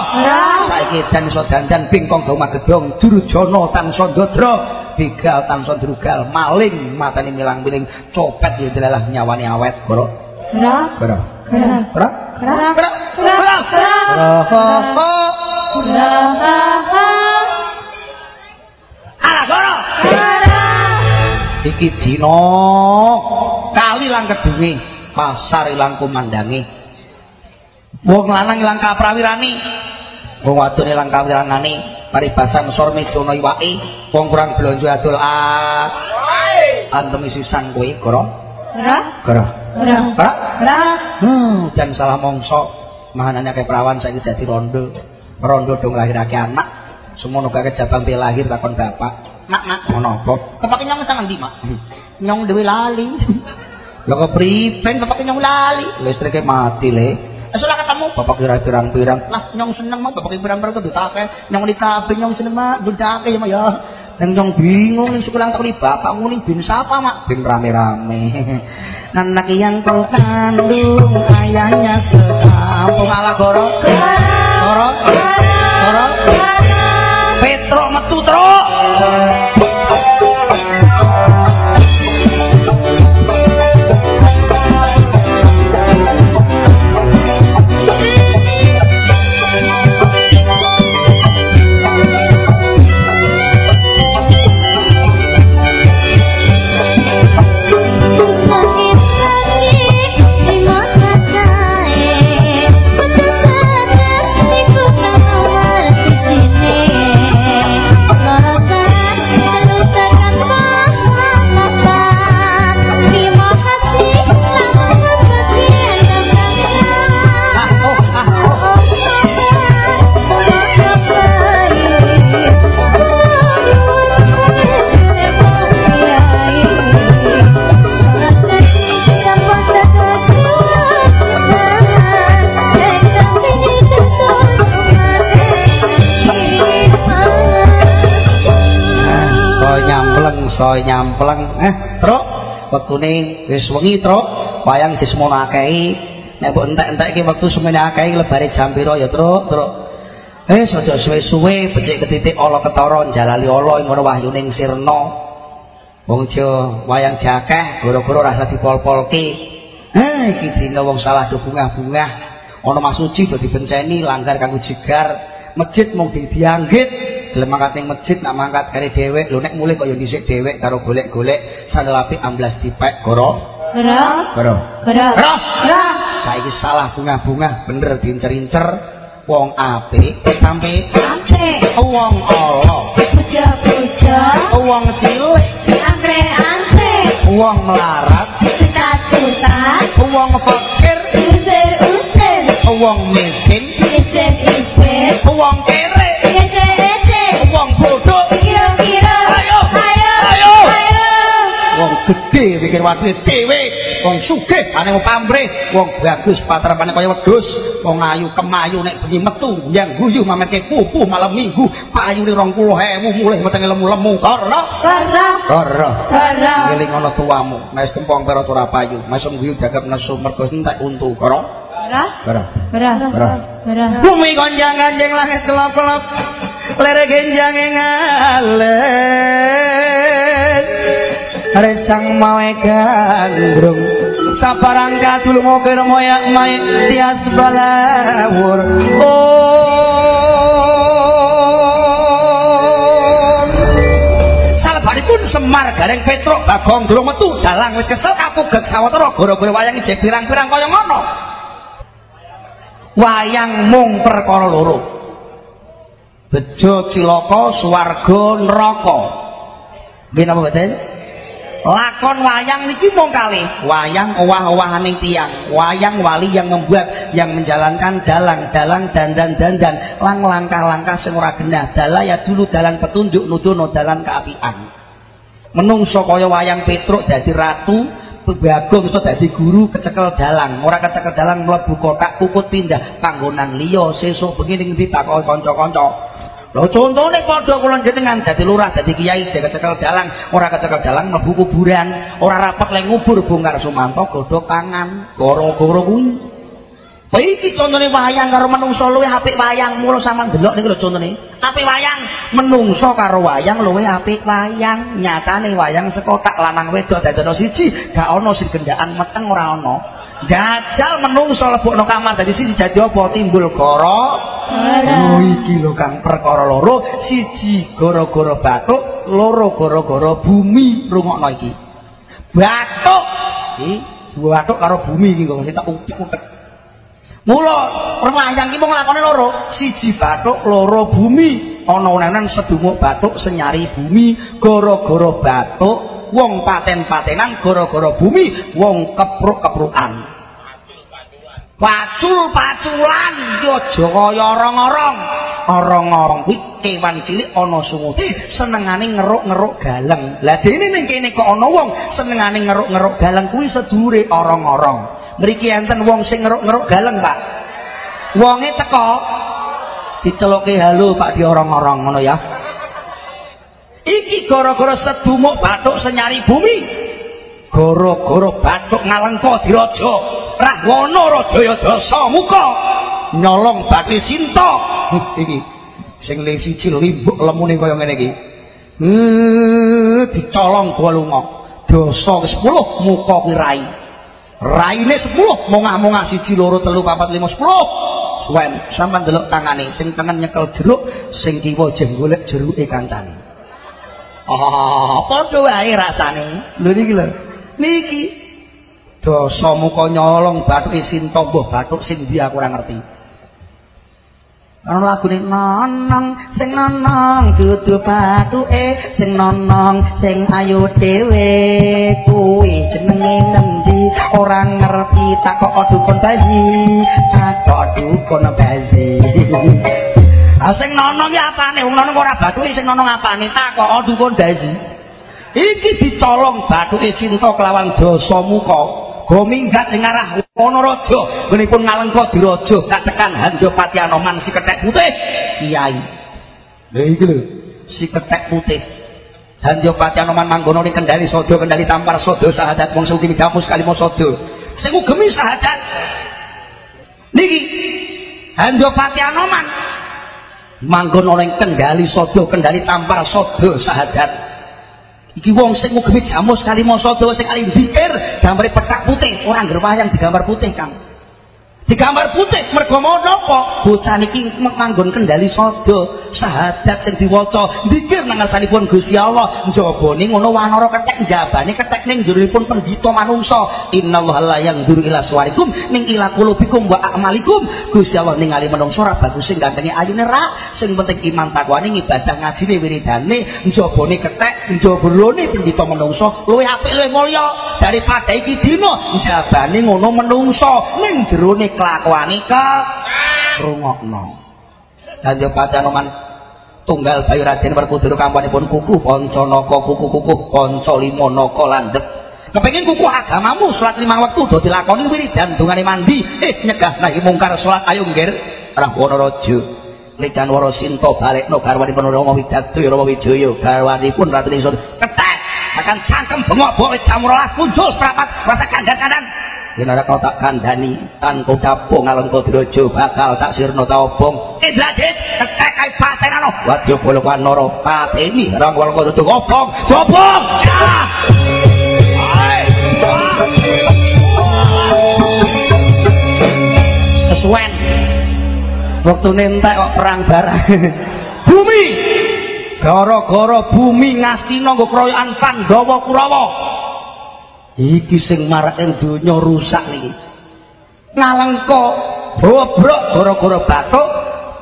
Saiki dan iso dandan bingkong gawa magedhong Durjana tansah ndadra begal tansah drugal maling matane milang-miling copet ya delalah nyawane awet Goro. Goro. Goro. Goro. Goro. Goro. Goro. Goro. Iki dina kali lang kedunge pasar ilang kumandange. Wong lanang ilang kaprawirane. Wong wadon ilang kawirangane paribasan sor mejono iwake. Wong kurang blonjo adol a antem sisan kowe goro. Goro. goro. Goro. hmm dan salah mongso mahanane akeh perawan saiki dadi rondo. Rondo dong lahirake anak. Semono kakek jabang lahir takon bapak nak nak. Ngono apa kepake nyong sang ndi mak? Nyong dewe lali. Lho kok priben bapak nyong lali. listrike mati le. Asal ketemu bapak kira pirang-pirang. Lah nyong seneng mah bapak pirang-pirang kudu akeh. Nyong di kabeh nyong seneng mah kudu akeh ya mak ya. Nang nyong bingung ning sekolah tak bapak nguni bin sapa mak? Bin rame-rame. Anak yang kau kandung ayahnya sekampung. Ala goro. Goro. Goro. Petro Bye. So nyampleng. Eh truk. Wektune wis wengi truk. Wayang dismono akehi nek mbok entek-entek iki wektu semene akehi lebare jam ya truk truk. Eh aja suwe-suwe becik ketitik ala ketara jalali ala ngono wahyuning sirna. Wong Jawa wayang jakeh gara-gara rasa dipol-polke eh iki dina wong salah do bungah-bungah. Ana masuci do dibenceni langgar kanggo jigar masjid mung dianggit gelem mangkat ning masjid nak mangkat kare dhewek lho nek mulih kaya dhisik dhewek karo golek-golek sandal apik amblas dipek goro Goro. goro Goro. saiki salah bungah-bungah bener diincer-incer wong apik sampe Ampe. wong ala Puja-puja. wong cilik Ampe-ampe. wong melarat Juta-juta. wong fakir Usir-usir. wong miskin Isir-isir. wong kere Ece-ece. Wong gede pikir watine dhewe. Wong sugih ane pamrih wong bagus patrapane kaya wedhus. Wong ayu kemayu nek bengi metu yang guyu mametke pupu malam minggu. Payune 20000 mulih wetenge lemu-lemu. Karena Goro. karena Goro. ngeling ana tuamu. Nek kempong pero ora payu. Mesem guyu dagap nesu mergo entek untu Goro. karo Goro. karo Goro. bumi konjang kanjeng langit kelap-kelap lere genjang ngalet resang mawe gandrung. Saparang kadul mokir moyak maik tias balawur. Om Salbaripun Semar Gareng Petruk Bagong durung metu dalang wis kesel kapugek sawetara gara-gara wayang ijek pirang-pirang kaya ngono. Wayang mung perkara loro. Bejo cilaka swarga neraka. Nggih napa mboten lakon wayang niki mung wayang owah-owahaning tiang wayang wali yang membuat yang menjalankan dalang-dalang dandan-dandan lang langkah-langkah sing ora genah. Dalaya dulu dalan petunjuk nuduno dalan keapian. Menungso kaya wayang Petruk dadi ratu Bagong iso dadi guru kecekel dalang. Ora kecekel dalang mlebu kotak kukut pindah panggonan liya. Sesuk bengi ning ndi takoki kanca-kanca lho contone padha kula jenengan dadi lurah dadi kiai jaga kecekel dalang ora kecekel dalang mlebu kuburan ora rapat lek ngubur bongkar sumanto godhok tangan gara-gara kuwi iki contone wayang karo menungso luwih apik wayang mulo sampean delok niku lho contone. Apik wayang menungso karo wayang luwih apik wayang. Nyatane wayang sekotak lanang wedok dadono siji, gak ana sing gendaan meteng ora ana. Jajal menungso lebokno kamar dadi siji dadi apa timbul goro. Oh iki lho Kang perkara loro, siji gara-gara batuk, loro gara-gara bumi rungokno iki. Batuk iki batuk karo bumi iki kok tak utik-utik. Mula perwayang ki mung lakone loro, siji batuk, loro bumi. Ana unenan sedumuk batuk senyari bumi gara-gara batuk, wong paten-patenan gara-gara bumi, wong kepruk-keprukan. Pacul-paculan iki aja kaya orong-orong. Orong-orong kuwi kewan cilik ana sunguti senengane ngeruk-ngeruk galeng. Lah dene ning kene kok ana wong senengane ngeruk-ngeruk galeng kuwi sedure orong-orong. Mriki enten wong sing ngeruk-ngeruk galeng, Pak. Wonge teko diceluke halo Pak di orang-orang ngono ya. Iki gara-gara sedumuk batuk senyari bumi. Gara-gara batuk ngalengka diraja. Rahwana raja ya dasa muka. Nyolong Bati Sinta. Iki sing le siji limbuk lemune kaya ngene iki. Eh dicolong gua lunga. Dasa ke 10 muka kuwi rai. raine 10 mongah-mongah siji loro telu papat lima sepuluh suwen sampean delok tangane sing tengen nyekel jeruk sing kiwa jeng golek jeruke kancane ah padha wae rasane. Lho niki lho. Niki. Dosa muka nyolong bathuke sinta mbah bathuk sing ndi aku ora ngerti. Ana lagune nonong sing nonong dudu bathuke sing nonong sing ayu dhewe. Kuwi jenenge ngendi? Ora ngerti tak kok dukun bayi tak kok dukun bayi Ah sing nonong ki apane? Wong nonong ora bathuke sing nonong apane? Tak kok dukun bayi. Iki dicolong bathuke Sinta kelawan dosa muka. Go minggat ing arah Wanaraja, menipun ngalengka diraja katekan Handapati Anoman si kethek putih. Kiai. Lha iki lho, si kethek putih. Handapati Anoman manggono ning Kendali Sada, Kendali Tampar Sada sahadat wong suci migamus kalimo Sada. Sing ugemi sahadat. Niki Handapati Anoman manggon ning Kendali Sada, Kendali Tampar Sada sahadat. Iki wong sing ngugemi jamus kali masada sing kali zikir petak putih, ora ngger wayang digambar putih, Kang. Digambar putih mergo mau napa? Bocah niki manggon kendali sada, syahadat sing diwaca, zikir nang ngarsanipun Gusti Allah, njabane ngono wanara kethek njabane kethek ning njuripun pendhita manungsa. Innallaha la yanzuru ila suwarikum ning ila qulubikum wa a'malikum. Gusti Allah ningali manungsa ora bagus sing gantenge ayune ra, sing penting iman takwane ngibadah ngajine wiridane, njabane kethek, njabrone pendhita manungsa luwih apik luwih mulya daripada iki dina njabane ngono manungsa ning jerone kelakuane ke rungokno. Dadi pacanoman tunggal bayu Raden Werkudara kampanipun kuku Pancanaka kuku-kuku Panca lima naka landhep. Kepengin kuku agamamu salat lima waktu do dilakoni wiridan dungane mandi eh nyegah nahi mungkar salat ayo nggir Rahwana Raja. Likan wara sinta balekno garwanipun Rama Widadya Rama Wijaya garwanipun Ratu Ingsun ketek akan cangkem bengok-bengok jam 12 muncul seprapat rasa kandan-kandan yen ora kau tak kandhani tanpa capung alengka diraja bakal tak sirna ta obong. Indradit ketek kae patenano wadya bola wanara pateni rong walengka dadi obong obong. Kesuwen. Wektune entek kok perang barang bumi. Gara-gara bumi ngastina nggo kroyokan Pandhawa Kurawa iki sing marake donya rusak niki. Ngalengka bobrok gara-gara batuk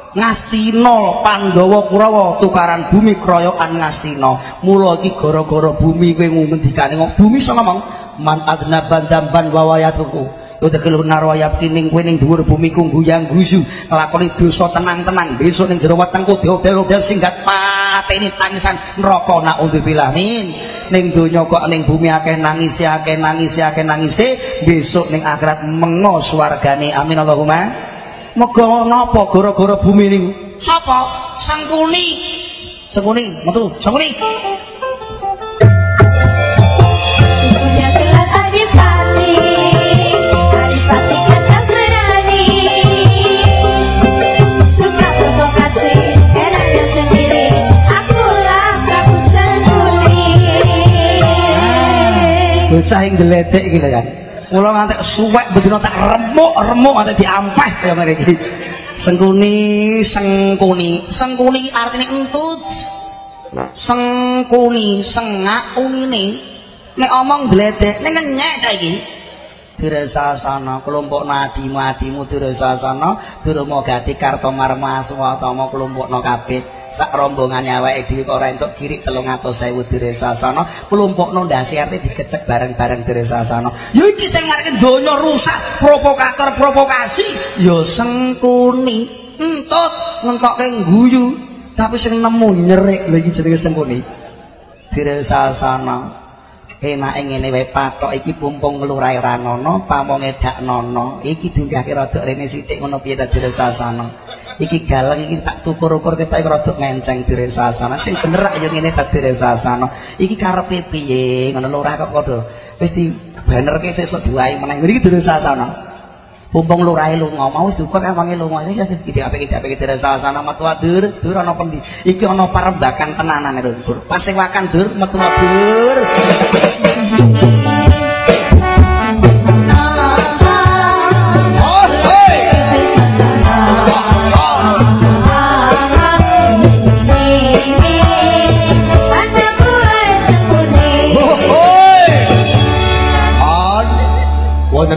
Ngastina Pandhawa Kurawa tukaran bumi kroyokan Ngastina. Mula iki gara-gara bumi kowe ngendikane bumi iso ngomong man adna bandamban wawayatuku Udakilun narwayap kining kowe ning dhuwur bumi ku guyang guyu nglakoni dosa tenang-tenang. Besok ning jero wetengku diodel-odel singgat pateni tangisan neraka nak undzubillah min ning donya kok ning bumi akeh nangisi akeh nangisi akeh nangisi. Besok ning akhirat mengo swargane. Amin Allahumma. Moga napa gara-gara bumi niku? Sapa? Sangkuni sangkuni metu sangkuni bocah yang gledek gitu kan mula nganti suwek bedino tak remuk remuk nganti diampeh kaya ngene iki. Sengkuni sengkuni. Sengkuni artinya entut. Sengkuni sengak unine. Nek omong gledek nek ngenyek saiki Dirasasana kelompok nadimu adimu dirasasana durma gati karto marma swatama kelompokno kabeh. Sak rombongane awake dhewe kok ora entuk kirik 300.000 dirasasana kelompokno ndase arti dikecek bareng-bareng dirasasana ya iki sing ngarep donya rusak provokator provokasi. Ya sengkuni. Entut ngentokke guyu tapi sing nemu nyerik. Lho iki jenenge sengkuni. Dirasasana enake ngene wae patok iki pumpung nglurae ora ana pamonge dak nono iki dunggahke rada rene sithik ngono piye ta diresasana iki galeng iki tak tukur-ukur ketok rada menceng diresasana sing bener ya ngene ta diresasana iki karepe piye? Ngono lurah kok padha. Wis di banerke sesuk diwai meneh. Iki diresasana Pumpung lurahe lunga mau wis kan wangi lunga. Iki iki apik iki apik diresasana metu dur dur ana pendi? Iki ana parembakan tenanan lho dur. Pas sing wakan dur metu dur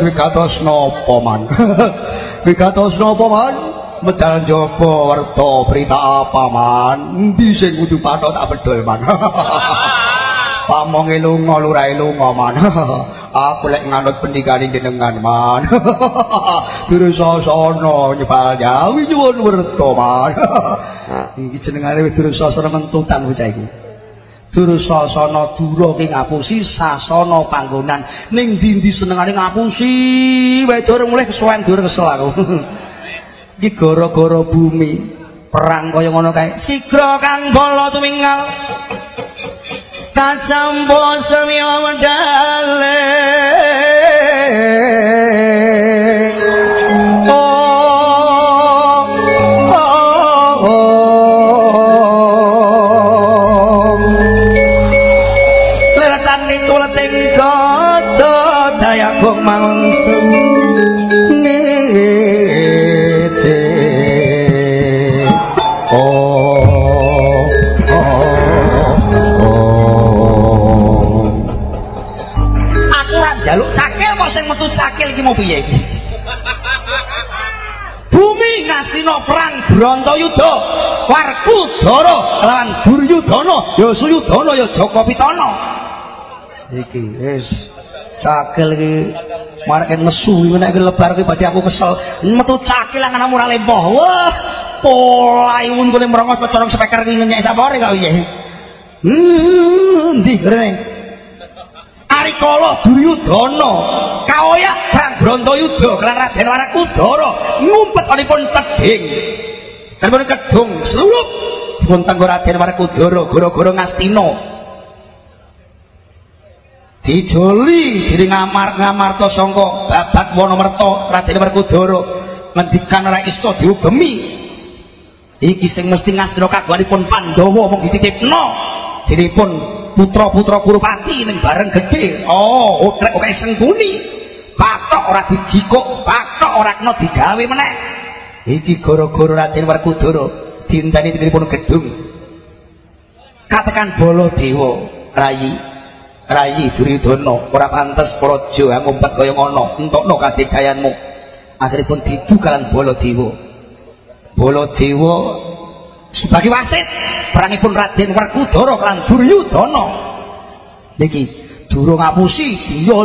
wonten wigatos napa man? wigatos napa man? Medal jaba werta apa man? Endi sing kudu patok tak bedol man? Pamonge lunga lurahe lunga man. Aku lek nganut pendikane jenengan man. Durusasana nyebal jawi nyuwun werta man. Iki jenengane wis durusasana mentutan bocah iki. Durusasana dura ki ngapusi sasana panggonan ning ndi-ndi senengane ngapusi wae durung mulih kesuwen durung kesel aku. Iki gara-gara bumi perang kaya ngono kae. Sigra kang bala tuminggal kacampo semya medale. Mangsung ngete. Oh oh oh aku ora njaluk cakil kok sing metu cakil iki mau piye iki? Bumi ngastina perang Brontoyuda Warkudara lawan Duryudana ya Suyudana ya Jaka Pitana iki wis cakil iki. Marake nesu iki nek lebar iki badhe aku kesel. Metu cakil ana murah lempoh. Wah polaiun kene merongos corong speaker iki ngenyek sapore kok piye ndi rene Arikala Duryudana kaoyak perang Brontoyuda kelan Raden Warakudara ngumpetipun tedhing. Dipun kedung seluruh pun tenggo Raden Warakudara gara-gara Ngastina dijoli diri ngamar ngamarta sangka babat Wonomerta Raden Werkudara. Ngendikan ora iso diugemi iki sing mesti ngastra kagunganipun Pandhawa mung dititipno. Dinipun putra-putra Kurupati ning bareng gedhe. Oh otrek-otrek sengkuni patok ora dijikuk patok ora kena digawe meneh. Iki gara-gara Raden Werkudara dinteni dinipun gedung katakan Baladewa Rayi Rayi Duryudana ora pantes praja ngumpet kaya ngono entokno kadegayanmu akhiripun didu kalan Baladewa. Baladewa sebagai wasit perangipun Raden Werkudara kalan Duryudana niki durung ngapusi iya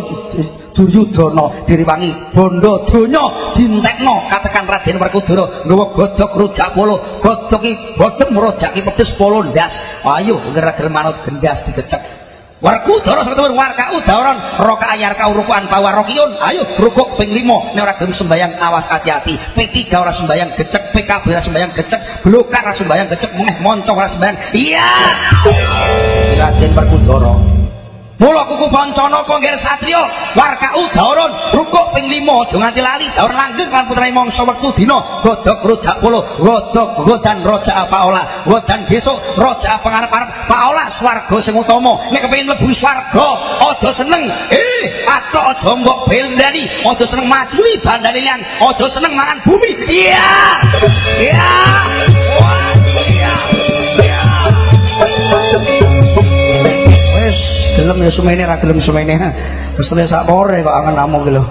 Duryudana diriwangi bondo donya dintekno katakan Raden Werkudara. Nggawa godhog rujak polo godhog iki bodhem rojaki pedes polo ndas. Ayo ngeragel manut gendas digecek Warkudara seketemun warka udaron roka ayar kau rukuan bawa rokiun. Ayo rukuk ping limo sembayang awas hati-hati. P3 orang sembayang gecek. PKB orang sembayang gecek. Belukar orang sembayang gecek. Mengeh moncong orang sembayang iya. Raden Warkudara Mula kuku pancana panggir satriya warkau daurun rukuk ping 5 aja nganti lali. Daur langgeng kan putrane mangsa wektu dina. Godhog rojak puluh godhog godan rojak apa olah? Godan besok rojak pengarep-arep Pak olah swarga sing utama. Nek kepengin mlebu swarga aja seneng. Eh atok aja mbok beldani aja seneng majuli bandane liyan seneng mangan bumi. Iya. Iya gelem ya semene ra gelem semene mesele sak pore kok angen amung ki lho.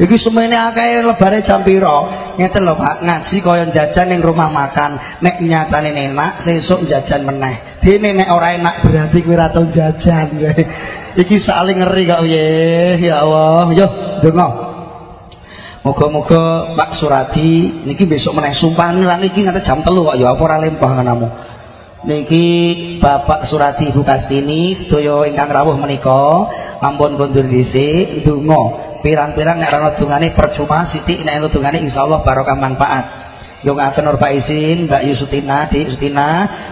Iki semene akeh lebare jam pira ngeten lho Pak. Ngaji kaya jajan ning rumah makan. Nek nyatane enak sesuk jajan meneh. Dene nek ora enak berarti kuwi ra tau jajan. Iki saling ngeri kok ya Allah. Yo donga. Moga-moga Pak Surati niki besok meneh. Sumpah nang iki nganti jam 3 kok. Ya apa ora lempah nganamu niki Bapak Surati Ibu Kastini sedaya ingkang rawuh menika ampun kondur dhisik ndonga. Pirang-pirang nek ana dungane percuma sithik nek ana dungane insyaallah barokah manfaat. Yungaken Nur Isin, Mbak Yusutina, Dik Yusutina,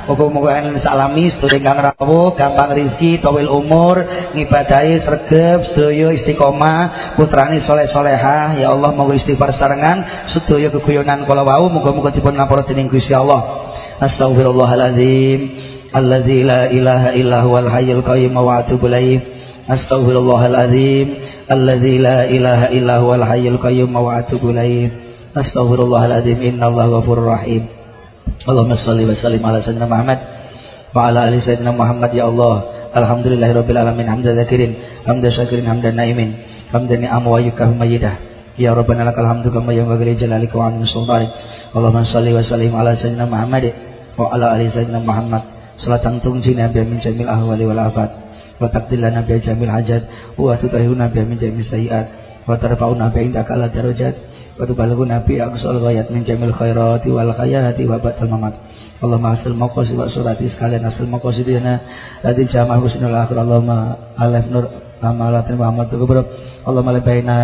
muga-muga enten salami sedaya ingkang rawuh, gampang rezeki, towil umur, ngibadahi sregep, sedaya istiqomah, putrane soleh-solehah, ya Allah moga istighfar sarengan, sedaya keguyonan kala wau muga-muga dipun ngapura dening Gusti Allah. Astaghfirullahaladzim Alladzi la ilaha illa huwal hayyul qayyum wa atubu ilaih Astaghfirullahaladzim Alladzi la ilaha illa huwal hayyul qayyum wa atubu ilaih Astaghfirullahaladzim innallaha ghafurur rahim Allahumma shalli wa sallim ala sayyidina Muhammad wa ala ali sayyidina Muhammad ya Allah Alhamdulillahirabbil alamin hamdan dzakirin hamdan syakirin hamdan naimin hamdan ni'am wa yukahu mayidah Ya Rabbana lakal hamdu kama yanbaghi jalalika wa 'azimi sultanik. Allahumma shalli wa sallim ala sayyidina Muhammad wa ala ali sayyidina Muhammad. Salatan tunjina bi min jamil ahwali wal afat. Wa taqdilana bi jamil hajat. Wa tutahhiruna bi min jamil sayiat wa tarfa'una bi indaka ala darajat. Ghayat min jamil khairati wal khayati wa ba'dal mamat. Allahumma hasil maqasid wa surati. Sekalian hasil maqasidina hadi jamaah husnul akhir. Allahumma alif nur kamalatin Muhammad kubro Allahumma la baina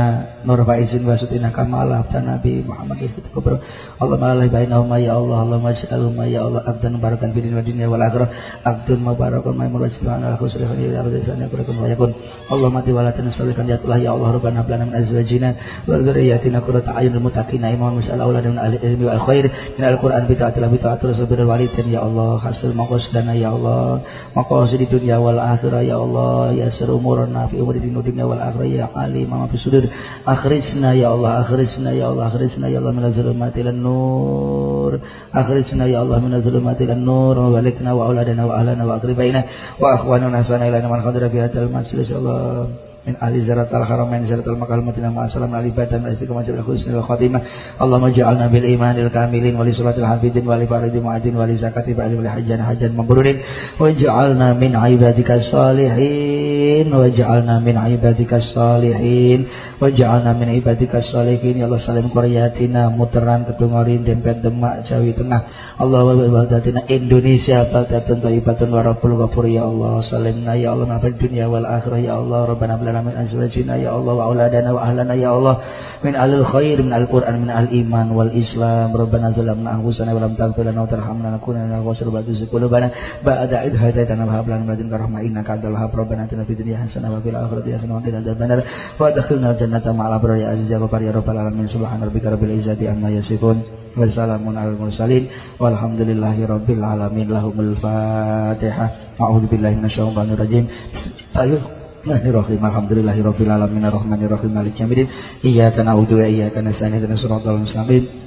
nur faizin wa sutina kamala nabi Muhammad isit kubro Allahumma la baina ya Allah Allahumma ij'alhuma ya Allah abdan barakan dunya wa dunya wal akhirah. Abdun mubarakan ma yamur subhana ala khusri khani ya rabbi sana kurakum wa yakun. Allahumma tiwalatan sallikan ya Allah ya Allah rabbana hab lana min azwajina wa dhurriyyatina qurrata a'yun lil imam misal auladan al ilmi wal khair. Min al qur'an bi ta'atil bi ta'atul sabir walidin. Ya Allah hasil maqasidana ya Allah. Maqasid di dunia wal akhirah ya Allah. Ya umurana في أمور الدين والدنيا والآخرة يا عليم ما في الصدور أخرجنا يا الله أخرجنا يا الله أخرجنا يا الله من الظلمات إلى النور أخرجنا يا الله من الظلمات إلى النور وبلغنا وأولادنا وأهلنا وأقربائنا وأخواننا ونسانا إلى من قدر في هذا المجلس يا الله من أهل زيارة الحرمين زيارة المكة المدينة مع السلام على العبادة من الاستقامة جل حسن الخاتمة اللهم اجعلنا بالإيمان الكاملين ولصلاة الحافظين ولفرد معدين ولزكاة بعد ولحجان حجا مبرورين واجعلنا من عبادك الصالحين واجعلنا من عبادك الصالحين واجعلنا من عبادك الصالحين ya Allah salim qaryatina muteran kedungorin dempet demak Jawi Tengah Allah wa baldatina Indonesia baldatun thayyibatun wa rabbul ghafur ya Allah salimna ya Allah min dunia wal akhirah ya Allah rabbana lana min azwajina ya Allah wa auladana wa ahlana ya Allah. Min alil khair min al-Qur'an min al-iman wal Islam. Rabbana zalamna anfusana wa lam taghfir lana wa tarhamna nakuna minal khasirin. Ba'da qulubana ba'da id hadaitana wa hab lana min ladunka rahmah. Innaka antal wahhab. Rabbana atina fid dunya hasanah wa fil akhirati hasanah wa qina adzabannar. Wa adkhilna jannata ma'al abrar ya aziz ya ghafar ya rabbal alamin. Subhana rabbika rabbil izzati amma yasifun. Wa salamun alal mursalin. Walhamdulillahi rabbil alamin. Lahumul fatihah a'udzu billahi minasyaitonir rajim Ayo. Bismillahirrahmanirrahim. Alhamdulillahirabbil alamin arrahmanirrahim maliki yaumiddin. Iyyaka na'budu wa iyyaka nasta'in ihdinas siratal mustaqim.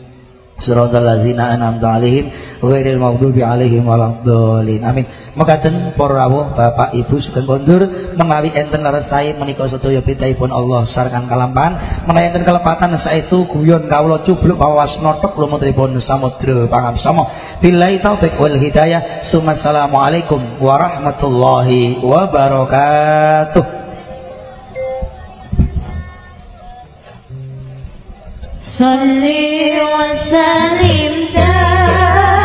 Siratal ladzina an'amta 'alaihim ghairil maghdubi 'alaihim waladdallin. Amin. Mekaten para Bapak Ibu sugeng kondur menawi enten leresai menika sedaya pitaipun Allah sarengan kalampahan menawi enten kelepatan saestu guyon kawula cubluk pawasna tek lumetripun samudra pangamsama. Billahi taufik wal hidayah. Assalamualaikum warahmatullahi wabarakatuh. صلي وسلم تاب